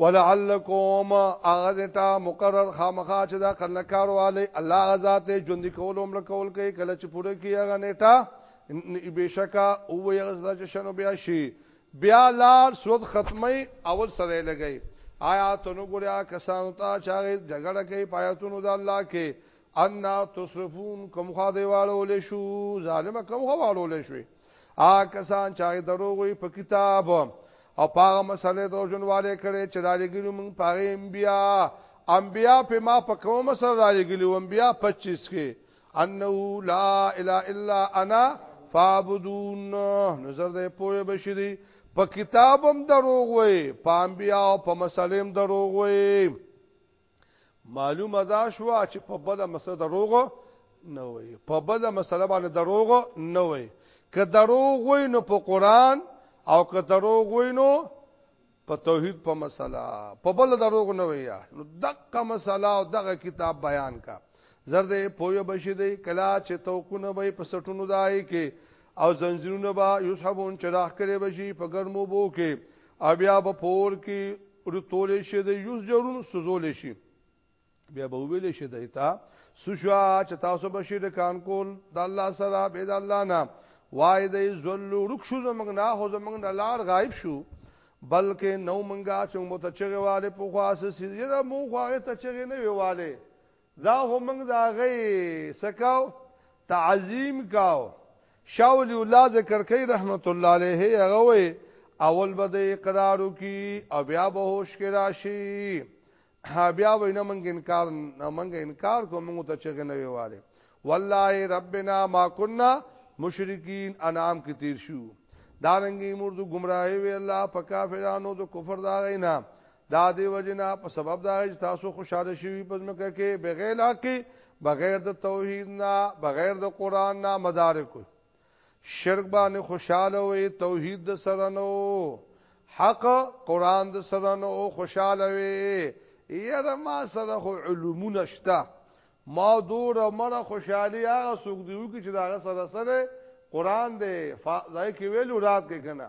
ولعلکم اغذتا مقرر خامخا چې دا قرنکار والی الله غزاد ژوند کول عمر کول کوي کله چې پوره کیږي هغه نیټه بشکا او یغزا چې شنو بیا شي بیا لار سود ختمي اول سره لګي آیا تنو ګوریا کسانو ته چې جګړه کوي پایتونو د الله کې ان تصرفون کوم خو دیوالو لشو ظالم کوم خو والو لشوي آ کسان چې دروغ وي په کتاب او پاغه مسله دروژنواله کړي چې دالې ګلو مونږ پاغه انبیا انبیا په ما په کوم مسله دالې ګلو انبیا 25 کې انه لا اله الا انا فعبدون نظر دې پوهه بشری په کتابم دروغ وي په انبیا او په مسلم دروغ وي معلومه دا شو چې په بل مسله دروغ نه وي په بل مسله باندې دروغ نه وي که دروغ وي نو په قران او که دروغ وي نو په توحید په مسله په بل دروغ نه وي نو دغه مسله او دغه کتاب بیان کا زرد پوی بشی دی کلا چې توقونه به په سټونو دای کې او زنجیرونه به یوسحبون چراغ کړي بشي په ګرمو بو کې او بیا په پور کې رتول شي د یوس جرون سوزول شي بیا به ویل شي دایتا سوشوا چې تاسو به شرکان کول د الله سره به د الله نه وای د زلو رک شو زمنګ نه هو زمنګ نه لار غایب شو بلکې نو منګه چې مو ته چغه والے په خاص سیده مو خو هغه ته چغه نه ویواله دا خو موږ دا غي سکاو تعظیم کاو شاول الله ذکرکی رحمت الله علیه هغه وی اول به د اقرارو کی او بیا به هوش کې راشي بیا وینه منګ انکار نه منګ انکار کو موږ ته چغه نه ویواله والله ربنا ما كنا مشرکین انعام کې تیر شو دارنګي مرد گمراهي وی الله په کافرانو د کفر دا غینا دا دی وجنا په سبب دا چې تاسو خوشاله شي په ځمکه کې بغیر حق بغیر د توحید نه بغیر د قران نه مدارک شرک باندې خوشاله وي توحید د سره نو حق قران د سره نو خوشاله وي یره ما سره خو علومونه شته ما دور مړه خوشحالي هغه سوق دیو کې چې دا سره سره قران دې فائدای کې ویلو رات کې کنه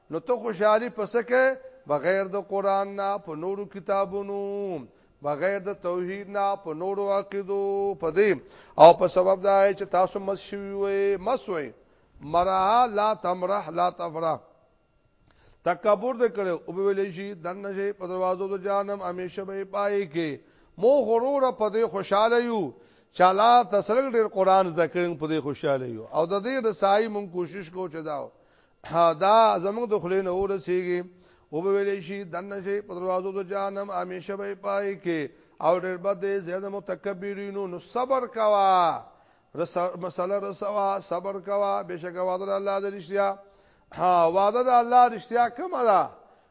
نو ته خوشحالي پس کې بغیر د قران نه په نورو کتابونو بغیر د توحید نه په نورو عقیدو په دې او په سبب دا چې تاسو مس شوی وي مسوي مرها لا تمرح لا تفرح تکبر دې کړو او به ویلې شي دنه شي په دروازو د جانم همیشه به پای کې مو غرور په دې خوشاله یو چالا تسلګ ډېر قران ذکرنګ په دې خوشاله یو او د دې رسای مون کوشش کو چداو ها دا زموږ د خلې نه ورسیږي او به ویلې شي دنه شي په دروازو د جهنم همیشه به پای کې او ډېر بد دې زیاده متکبرینو نو صبر کوا رس مسله رسوا صبر کوا بشک وعده الله د رښتیا ها وعده د الله رښتیا کومه ده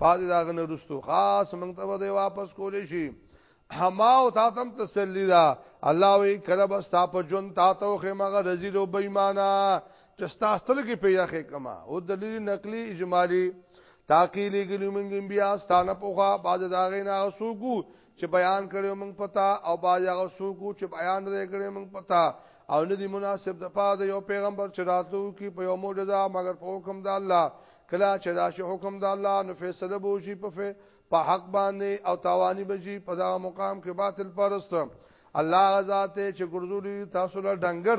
پاتې دا غنه رستو خاص موږ ته به واپس کولې شي حما او تا تم تسلی دا الله وی کله بس تا په جون تا ته خو مغه رزیل او بېمانه چې ستاستل کې پیدا خې کما او دلیل نقلی اجمالی تاکي لګلو موږ بیا ستانه پوخا باز دا غینا سوګو چې بیان کړو موږ پتا او با یغه سوکو چې بیان لري کړو موږ پتا او نه دی مناسب د پاد یو پیغمبر چې راتلو کې په یو معجزه مگر په حکم د الله کلا چې راشي حکم د الله نو فیصله بوشي په په حق باندې او تاوانی بشي په دا مقام کې باطل پرست الله غزاته چې ګرځولي تاسو له ډنګر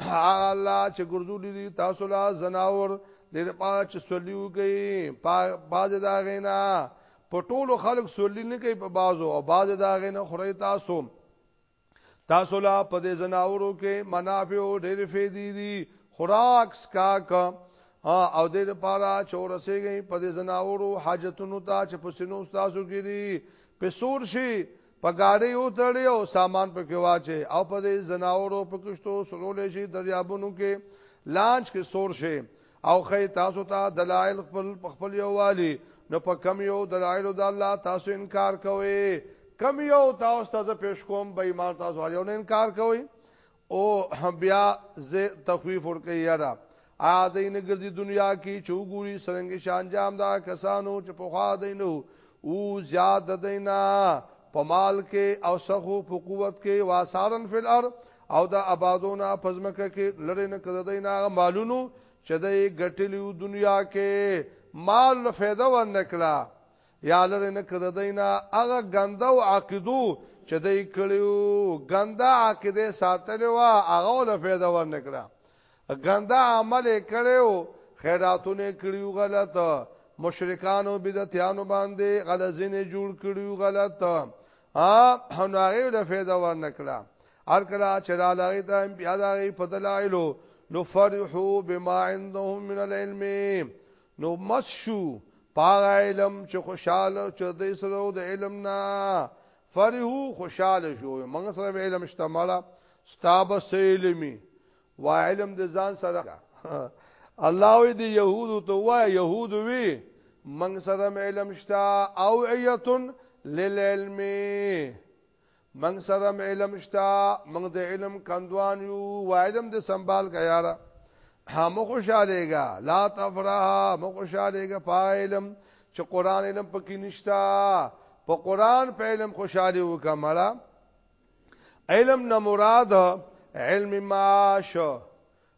هغه الله چې ګرځولې دي تاسو لا زناور دې په چې سوليو کوي په باز دا غینا په ټولو خلق سولي نه کوي په بازو او باز دا غینا خوري تاسو تاسو لا په دې زناورو کې منافع او ډېر فېدی دي خوراک سکاک او دې لپاره چې ورسېږي په دې زناورو حاجتونو ته چې په سينو تاسو کې دي په سور شي په ګاډي وتړي او سامان پکې واچي او په دې زناورو په کشتو سرول شي دریابونو کې لانچ کې سور شي او خی تاسو ته دلایل خپل خپل یو والی نو په کم یو دلایل د الله تاسو انکار کوي کم یو تاسو ته پیش کوم به ایمان تاسو یو نه انکار کوي او بیا زه تخویف ورکې یاره ا دې نه ګرځي دنیا کې چوغوري سرنګ شان جام دا کسانو چې په خوا دینو او زیاد دینا په مال کې او سخو په قوت کې واسارن فل ار او دا آبادونه پزمکه کې لړې نه کړه دینا مالونو چې د ګټلیو دنیا کې مال فایده ورنکړه یا لرې نه کړه دینه هغه ګنده او عقیدو چې دای کړیو ګنده عقیده ساتلې وا هغه له فایده ورنکړه ګنده عمل کړیو خیراتونه کړیو غلط مشرکانو بدعتانو باندې غلزینه جوړ کړیو غلط ا هنغه له فایده ورنکړه هر کله چې را لغی ته بیا دغه په دلایلو نو فرحو بما عندهم من العلم نو مس شو پاغه علم چې خوشاله چې د سره د علم نه فرحو خوشاله شو موږ سره علم شتماله ستاب سیلمی وا علم د ځان سره الله وی دی يهود ته وا يهود وی موږ سره علم شتا او ایتن للعلم منګ سره علم شتا منګ د علم کندوان یو و علم د سنبال کا یارا هم خوشالېګا لا تفرح مو خوشالېګا پایلم چې قران علم پکې نشتا په قران په علم خوشاله وکمړه علم نه مراد علم معاش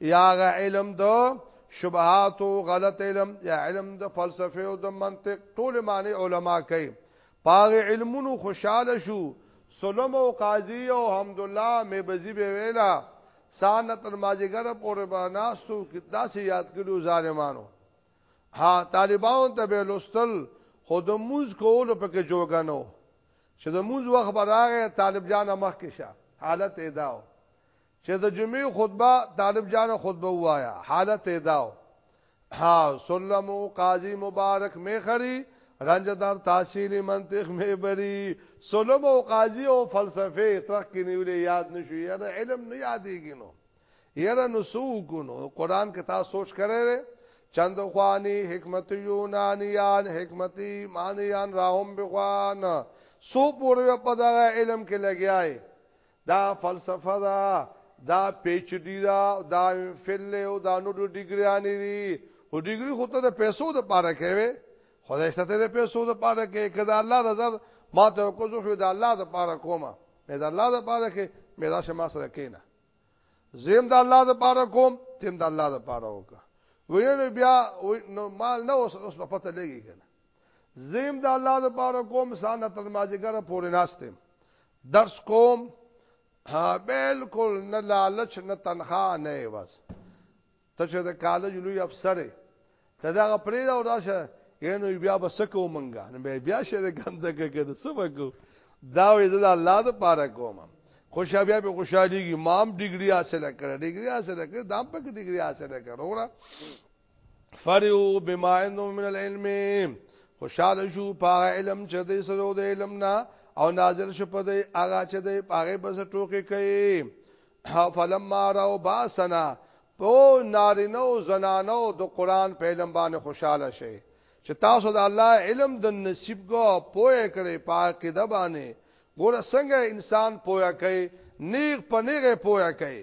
یا غ علم د شبهات او غلط علم یا علم د فلسفه او د منطق ټول معنی علما کوي پاغ علمونو خوشاله شو سلم او قاضی او حمدالله می بزی به ویلا سان تر ماجیګر پورې به ناستو کدا سي یاد کړو ظالمانو ها طالبانو ته به لوستل خود موز کول پکې جوګنو چې د موز وخت براغه طالب جان مخ کې شه حالت اداو چې د جمعې خطبه طالب جان خطبه وایا حالت داو ها سلمو قاضي مبارک میخری رنج در تحصیل منطق می بری سلم او قاضی او فلسفه ترخ کی نیولې یاد نشو یاره علم نه یادېږي نو یاره نو سوق نو قران کې تاسو سوچ کړی چند خوانی حکمت یونانیان حکمتی مانیان راهم بخوان سو پورې په دا علم کې لګیاي دا فلسفه دا دا پیچ دی دا دا فل او دا نو ډیګریانی دی او ډیګری خو ته د پیسو د پاره کوي خدای ستاسو د پیسو د پاره کې کدا الله رضا ما ته کو زه د الله د پاره کومه مې د الله د پاره کې مې راشه ما سره کینا زم د الله د پاره کوم تم د الله د پاره وکا وینه بیا نو مال نه اوس اوس په پته لګی کنه زیم د الله د پاره کوم سانه تر ماجګر پورې ناشته درس کوم ها بالکل نه لالچ نه تنها نه وس ته چې د کالج لوی افسر ته دا پرې دا راشه ینو بیا بسکو منګا نو بیا شه د ګنده کې کده سبکو دا وې د الله د پاره کوم خوشا بیا به خوشاليږي مام ډیګري حاصله کړه ډیګري حاصله کړه دام پک ډیګري حاصله کړه وره فرحو بما عندهم من العلم خوشاله شو پاغه علم چې دې سره د علم نه او نازل شو په دې هغه چې دې پاغه بس ټوکې کوي او فلما راو باسنا په نارینو زنانو د قران په علم باندې خوشاله شي چې تاسو د الله علم د نصیب کو پوهه کړي پاک کې د باندې ګور څنګه انسان پوهه کوي نیغ پنیغه پوهه کوي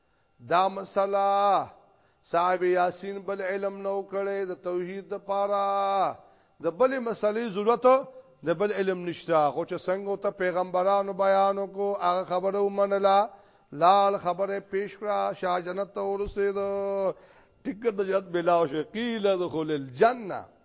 دا مسله صاحب یاسین بل علم نو کړي د توحید د پاره د بل مسلې ضرورت د بل علم نشته خو چې څنګه ته پیغمبرانو بیانو کو هغه خبره ومنله لال خبره پیش کړه شاه جنت ته ورسېد ټیکټ د جنت بلاو شو قیل دخول الجنه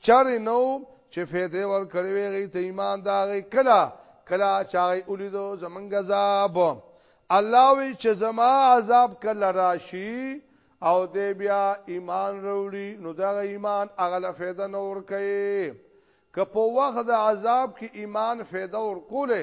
چاره نو چې فیده ور کړی وی غی ته ایمان دا غی کلا کلا چاغی اولیدو زمنګ عذاب الله وی چې زما عذاب کله راشي او دې بیا ایمان وروړي نو دا ایمان اغله فیده نور کوي که په وخت د عذاب کې ایمان فیده ور کوله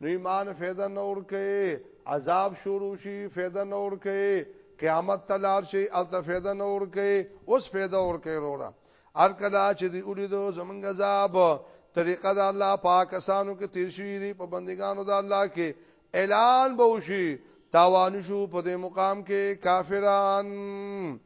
نو ایمان فیدا نور کوي عذاب شروع شي فیدا نور کوي قیامت تلار شي الته فیدا نور کوي اوس فیدا ور کوي وروړه ار کلا چې دی اولیدو زمونږ عذاب طریقه د الله پاکستانو کې تیر شوی دی په بندگانو د الله کې اعلان به وشي تاوان شو په دې مقام کې کافران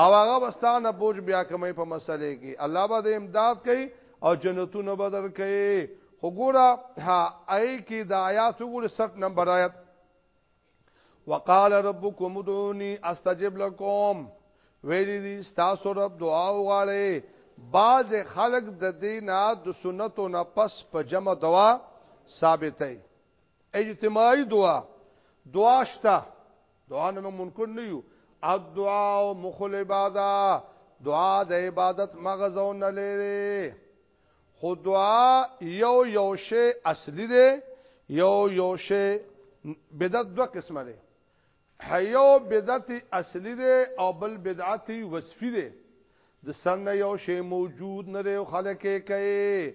او هغه وستانه بوج بیا کمې په مسلې کې الله به د امداد کوي او جنتونه بدر کوي خو ګوره ها اي کې د آیات وګوره 60 نمبر آیت وقال ربكم ادعوني استجب لكم ویل دي تاسو رب دعا وغواړي بعض خلق د دینه د سنتو نه پس په جمع دوا ثابتې اجتماعي دعا دعا شته دعا نه منکر نه یو الدعاء مخل عبادت دعا د عبادت مغز او نه لري خو دعا یو یو شی اصلي دی یو یو شی بدعت دوه قسمه دی حیو بدعت اصلي دی او بل بدعت وصفي دی د سن یو شی موجود نه لري خلک کوي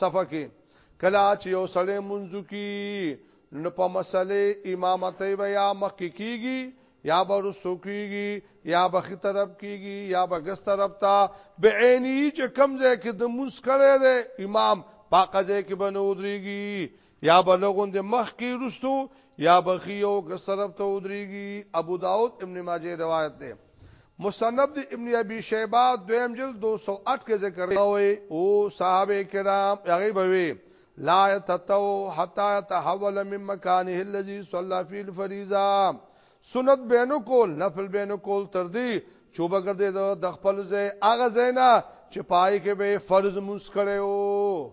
صفه کې کلا چې یو سړی منځو کی نو په مسلې امامت به یا مخ کیږي یا به رسو کیږي یا به خي طرف کیږي یا به ګس طرف تا به عیني چې کمزې کې د موس کړي دی امام پاکه ځای کې بنو دريږي یا بلغون د مخ کې رستو یا بخیو که طرف ته ودریږي ابو داود ابن ماجه روایت ده مصنف د ابن ابي شيبه دویم جلد 208 کې ذکر دی او صحابه کرام هغه بوي لا تتو حتا تحول من مكانه الذي صلى فيه الفريضه سنت بینو کول نفل بینو کول تر دې چوبه ګرځي د خپل ځای اغه زینا چې پای کې به فرض مونږ کړو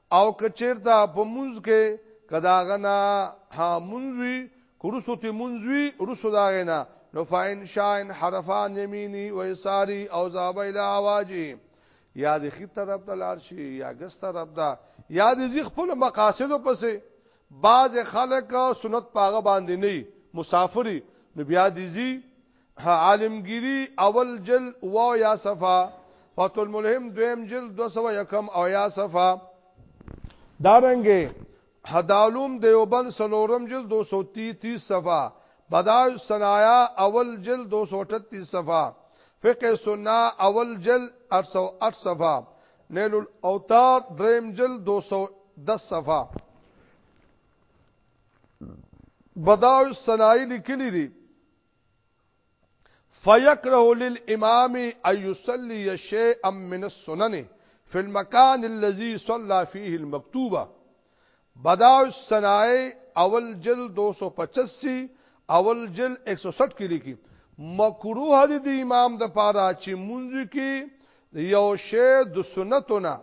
او که چیرته په مونځ کې که د هغه نه ها مونځ وي که وروسته ترې مونځ وي وروسته د هغې نه نو فإن شاء انحرف عن یمیني و یساري او ذهب الی عواجه یا د ښي طرف ته لاړ شي یا ګس طرف ته یا د ځي خپل مقاصدو پسې بعض خلک سنت پاغه باندې نه مسافری نو بیا د ځي عالمګيري اول جل و یا صفه فتح الملهم دویم جل 201 او یا صفه دارنګه حدالوم دیوبند سلورم جل 230 صفه بدای الصنایا اول جل 238 صفه فقه سنه اول جل 808 صفه نیل الاوتار دریم جل 210 صفه بدای الصنای لیکلی دی فيكره للامام ان يصلي شيئا من السنن في المكان الذي صلى فيه المكتوبه بداء الصنائع اول جل 285 اول جل 160 کې لیکي مکروه دي د امام د پاره چې مونږ کې یو شی د سنتونه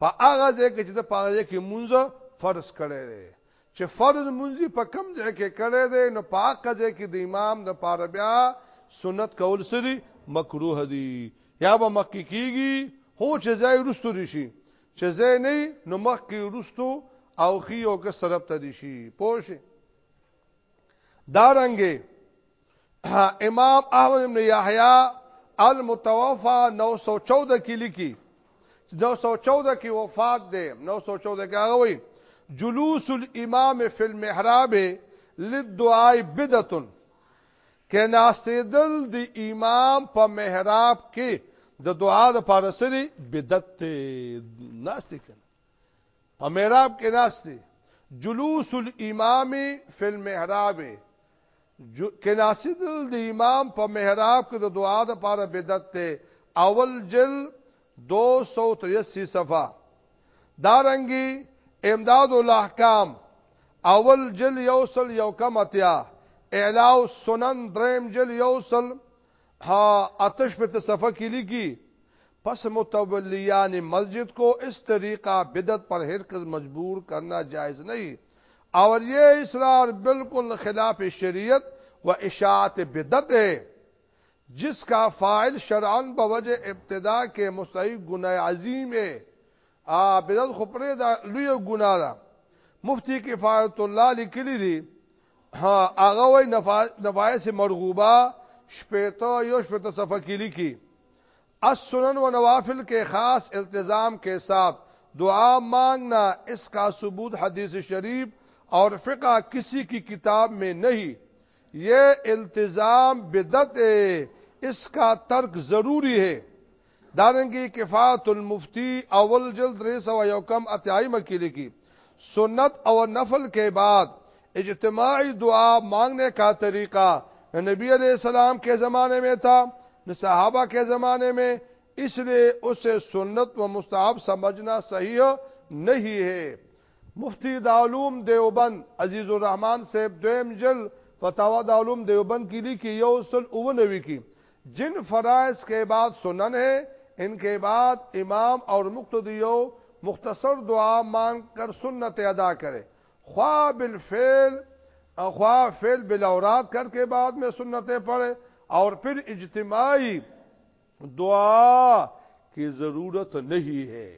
په هغه ځای کې چې د په هغه ځای کې مونځ فرض کړی دی چې فرض مونځ په کم ځای کې کړی دی نو په هغه ځای کې د امام د پاره بیا سنت کول سری مکروه دی یا به مکه کیږي هو چې ځای رستو دي شي چې ځای نه نو مخ کې رستو او خيو کې سرب ته دي شي پوه شي دارنګه امام احمد ابن یحیی المتوفا 914 کې لیکي 914 کې وفات ده 914 کې هغه وایي جلوس الامام فی المحراب للدعاء بدعه کې ناستیدل دی امام په محراب کې د دعا د پارسری بدعت ناشته کړي په محراب کې ناست دی جلوس الامام فی المحراب کې ناست د امام په محراب کې د دعا د پاره بدعت ته اول جل 283 صفه دارنګي امداد الاحکام اول جل یوصل یو کم اتیا اعلاو سنن دریم جل یوصل ها اتش په صفه کې لګي پس متولیان مسجد کو اس طریقہ بدعت پر ہرگز مجبور کرنا جائز نہیں اور یہ اصرار بالکل خلاف شریعت و اشاعت بدت ہے جس کا فائل شرعن بوجہ ابتدا کے مستحق گناہ عظیم ہے ا بدعت خو پرې دا لوی ګناه ده مفتی کفایت الله لیکلی دی هغه وای نفایس مرغوبه شپېته یو شپېته صفه کې لیکي السنن و نوافل کې خاص التزام کې ساتھ دعا مانگنا اس کا ثبوت حدیث شریف اور فقہ کسی کی کتاب میں نہیں یہ التزام بدت ہے اس کا ترک ضروری ہے دارنگی کفات المفتی اول جلد ریس یوکم اتیائی میں کی سنت اور نفل کے بعد اجتماعی دعا مانگنے کا طریقہ نبی علیہ السلام کے زمانے میں تھا صحابہ کے زمانے میں اس لیے اسے سنت و مستحب سمجھنا صحیح نہیں ہے مفتی دعلوم دیوبند عزیز الرحمن صاحب دویم جل فتاوا دعلوم دیوبند کی لیکی یو سل اووه نوی کی جن فرائض کے بعد سنن ہے ان کے بعد امام اور مقتدی یو مختصر دعا مانگ کر سنت ادا کرے خواہ بالفعل خواہ فعل بالاوراد کر کے بعد میں سنتیں پڑھے اور پھر اجتماعی دعا کی ضرورت نہیں ہے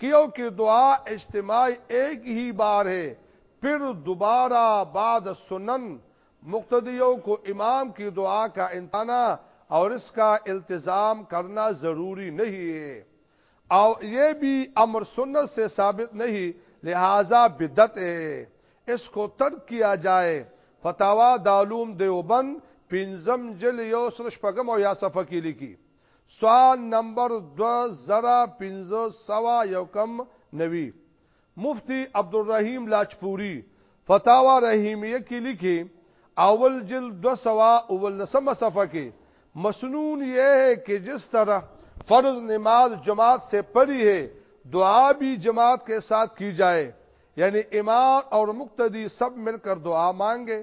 کہ دعا اجتماع ایک ہی بار ہے پھر دوبارہ بعد سنن مقتدیوں کو امام کی دعا کا انتانا اور اس کا التزام کرنا ضروری نہیں ہے اور یہ بھی امر سنت سے ثابت نہیں لہذا بدت ہے اس کو ترک کیا جائے فتوا دالوم دیوبند پنزم جل یوسر شپگم پگم اور یا سفیر کی سوال نمبر دو زرا پنزو سوا یوکم نوی مفتی عبد الرحیم لاجپوری فتح و رحیم لکھی اول جلد سوا اول نسم صفحہ کی مسنون یہ ہے کہ جس طرح فرض نماز جماعت سے پڑی ہے دعا بھی جماعت کے ساتھ کی جائے یعنی امار اور مقتدی سب مل کر دعا مانگے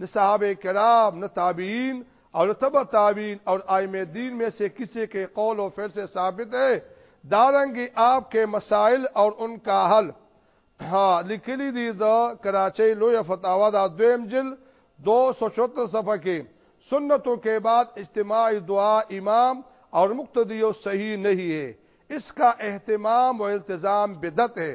نہ صحابہ کرام نہ تابعین اور تبع تابعین اور آئم دین میں سے کسی کے قول و فیر سے ثابت ہے دارنگی آپ کے مسائل اور ان کا حل ها لیکلی دی کراچی لویا فتح وادہ جلد دو سو چہتر سفر کی سنتوں کے بعد اجتماعی دعا امام اور مقتدیو صحیح نہیں ہے اس کا اہتمام و التزام بدت ہے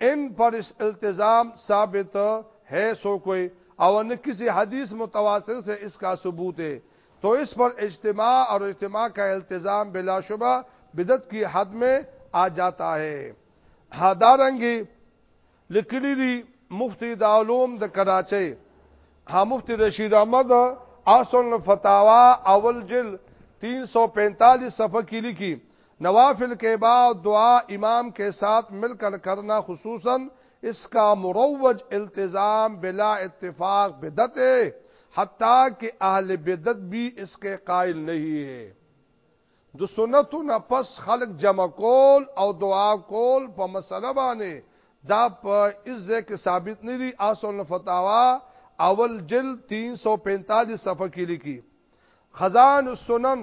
ان پر اس التزام ثابت ہے سو کوئی او نہ کسی حدیث متواتر سے اس کا ثبوت ہے تو اس پر اجتماع اور اجتماع کا التزام بلا شبہ بدت کی حد میں آ جاتا ہے حدارنگی لکلی دی مفتی دا علوم د کراچۍ ها مفتی رشید احمد اصل فتاوا اول جل 345 صفحه کې لیکي نوافل کې با دعا امام کې سات مل کر کرنا خصوصا اس کا مروج التزام بلا اتفاق بدت ہے حتی کہ اہل بدت بھی اس کے قائل نہیں ہے د سنتو نه پس خلق جمع کول او دعا کول په مسله باندې دا په عزه کې ثابت نه دي اصل فتاوا اول جلد 345 صفحه کې لیکي خزان السنن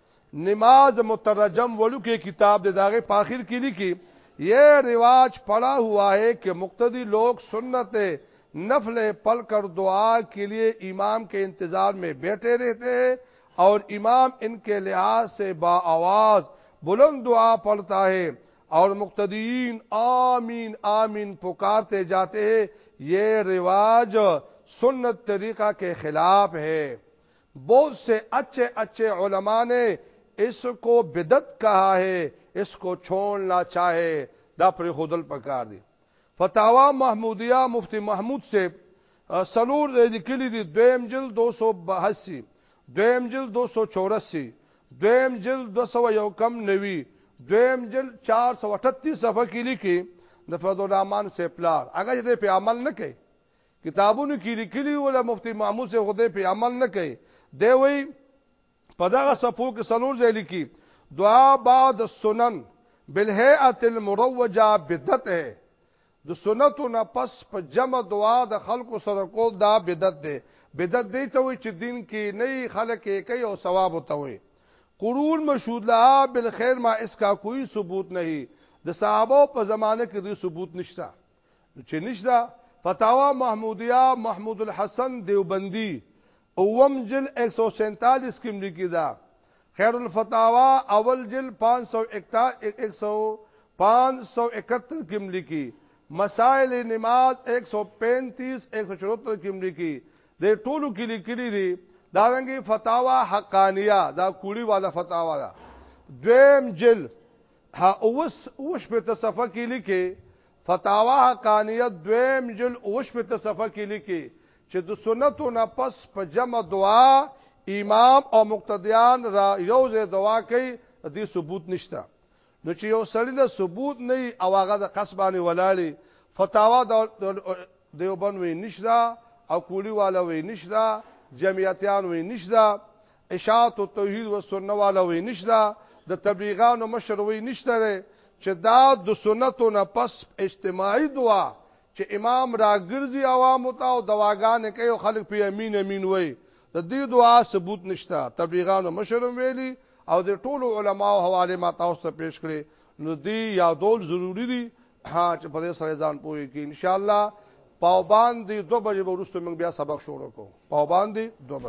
نماز مترجم ولو کتاب وغیرے یہ رواج پڑا ہوا ہے کہ مقتدی لوگ سنت نفل پل کر دعا کے لیے امام کے انتظار میں بیٹھے رہتے ہیں اور امام ان کے لحاظ سے با آواز بلند دعا پڑھتا ہے اور مقتدین آمین آمین پکارتے جاتے ہیں یہ رواج سنت طریقہ کے خلاف ہے بهت سه اچه اچه علماء نه اس کو بدعت کها هې اس کو چون لا چاهې دا پرېښودل پکار دي فتاوا محمودیه مفتی محمود صاحب سلور ځای لیکلي دي دویم جلد 282 دویم جلد 284 دویم جلد 201 کم نوي دویم جلد 438 صفحه کې لیکي د فضل الرحمن سپلار هغه دې په عمل نه کوي کتابونو کې لیکلي وو له مفتي محمود سه خدای په عمل نه کوي دی وی په دغه صفو کې سلور ځای لیکي دعا بعد السنن بالهيئه المروجه بدعت ہے د سنتو نه پس په جمع دعا د خلکو سره کول دا بدعت دی بدعت دی ته وی چې دین کې نه خلک یې کوي او ثواب وته وي قرون مشهود لا بالخير ما اس کا کوئی ثبوت نہیں د صحابه په زمانه کې د ثبوت نشته نو چې نشته فتاوا محمودیه محمود الحسن دیوبندی اوم جل 147 کې ملکی دا خیر الفتاوا اول جل 571 کې ملکی مسائل نماز 135 174 کې ملکی د ټولو کې لیکلي دي دا رنګي فتاوا حقانیه دا کوړی والا فتاوا ده دویم جل ها اوس اوش په تصفه کې لیکي فتاوا حقانیه دویم جل اوش په تصفه کې لیکي چې د سنتو نه پس په جمع دعا امام او مقتدیان را یو ځای دعا کوي دې ثبوت نشته نو چې یو سړی له ثبوت نه او هغه د قصبانه ولاړی فتاوا د دیوبند وی نشدا او کولی والا وی نشدا جمعیتیان وی نشدا اشاعت او توحید و سنت والا وی نشدا د تبلیغانو مشر وی نشته چې دا د سنتو نه پس اجتماعي دعا چې امام راګرځي عوام ته او دواګانې کوي خلک په امین امین وای د دې دعا ثبوت نشته تبلیغانو مشرم ویلي او د ټولو علماو حواله ما تاسو ته پیش کړي نو دې یادول ضروری دي ها چې په دې سره ځان پوي کې ان شاء الله پاو باندې 2 بجې ورسته موږ بیا سبق شروع کوو پاو باندې 2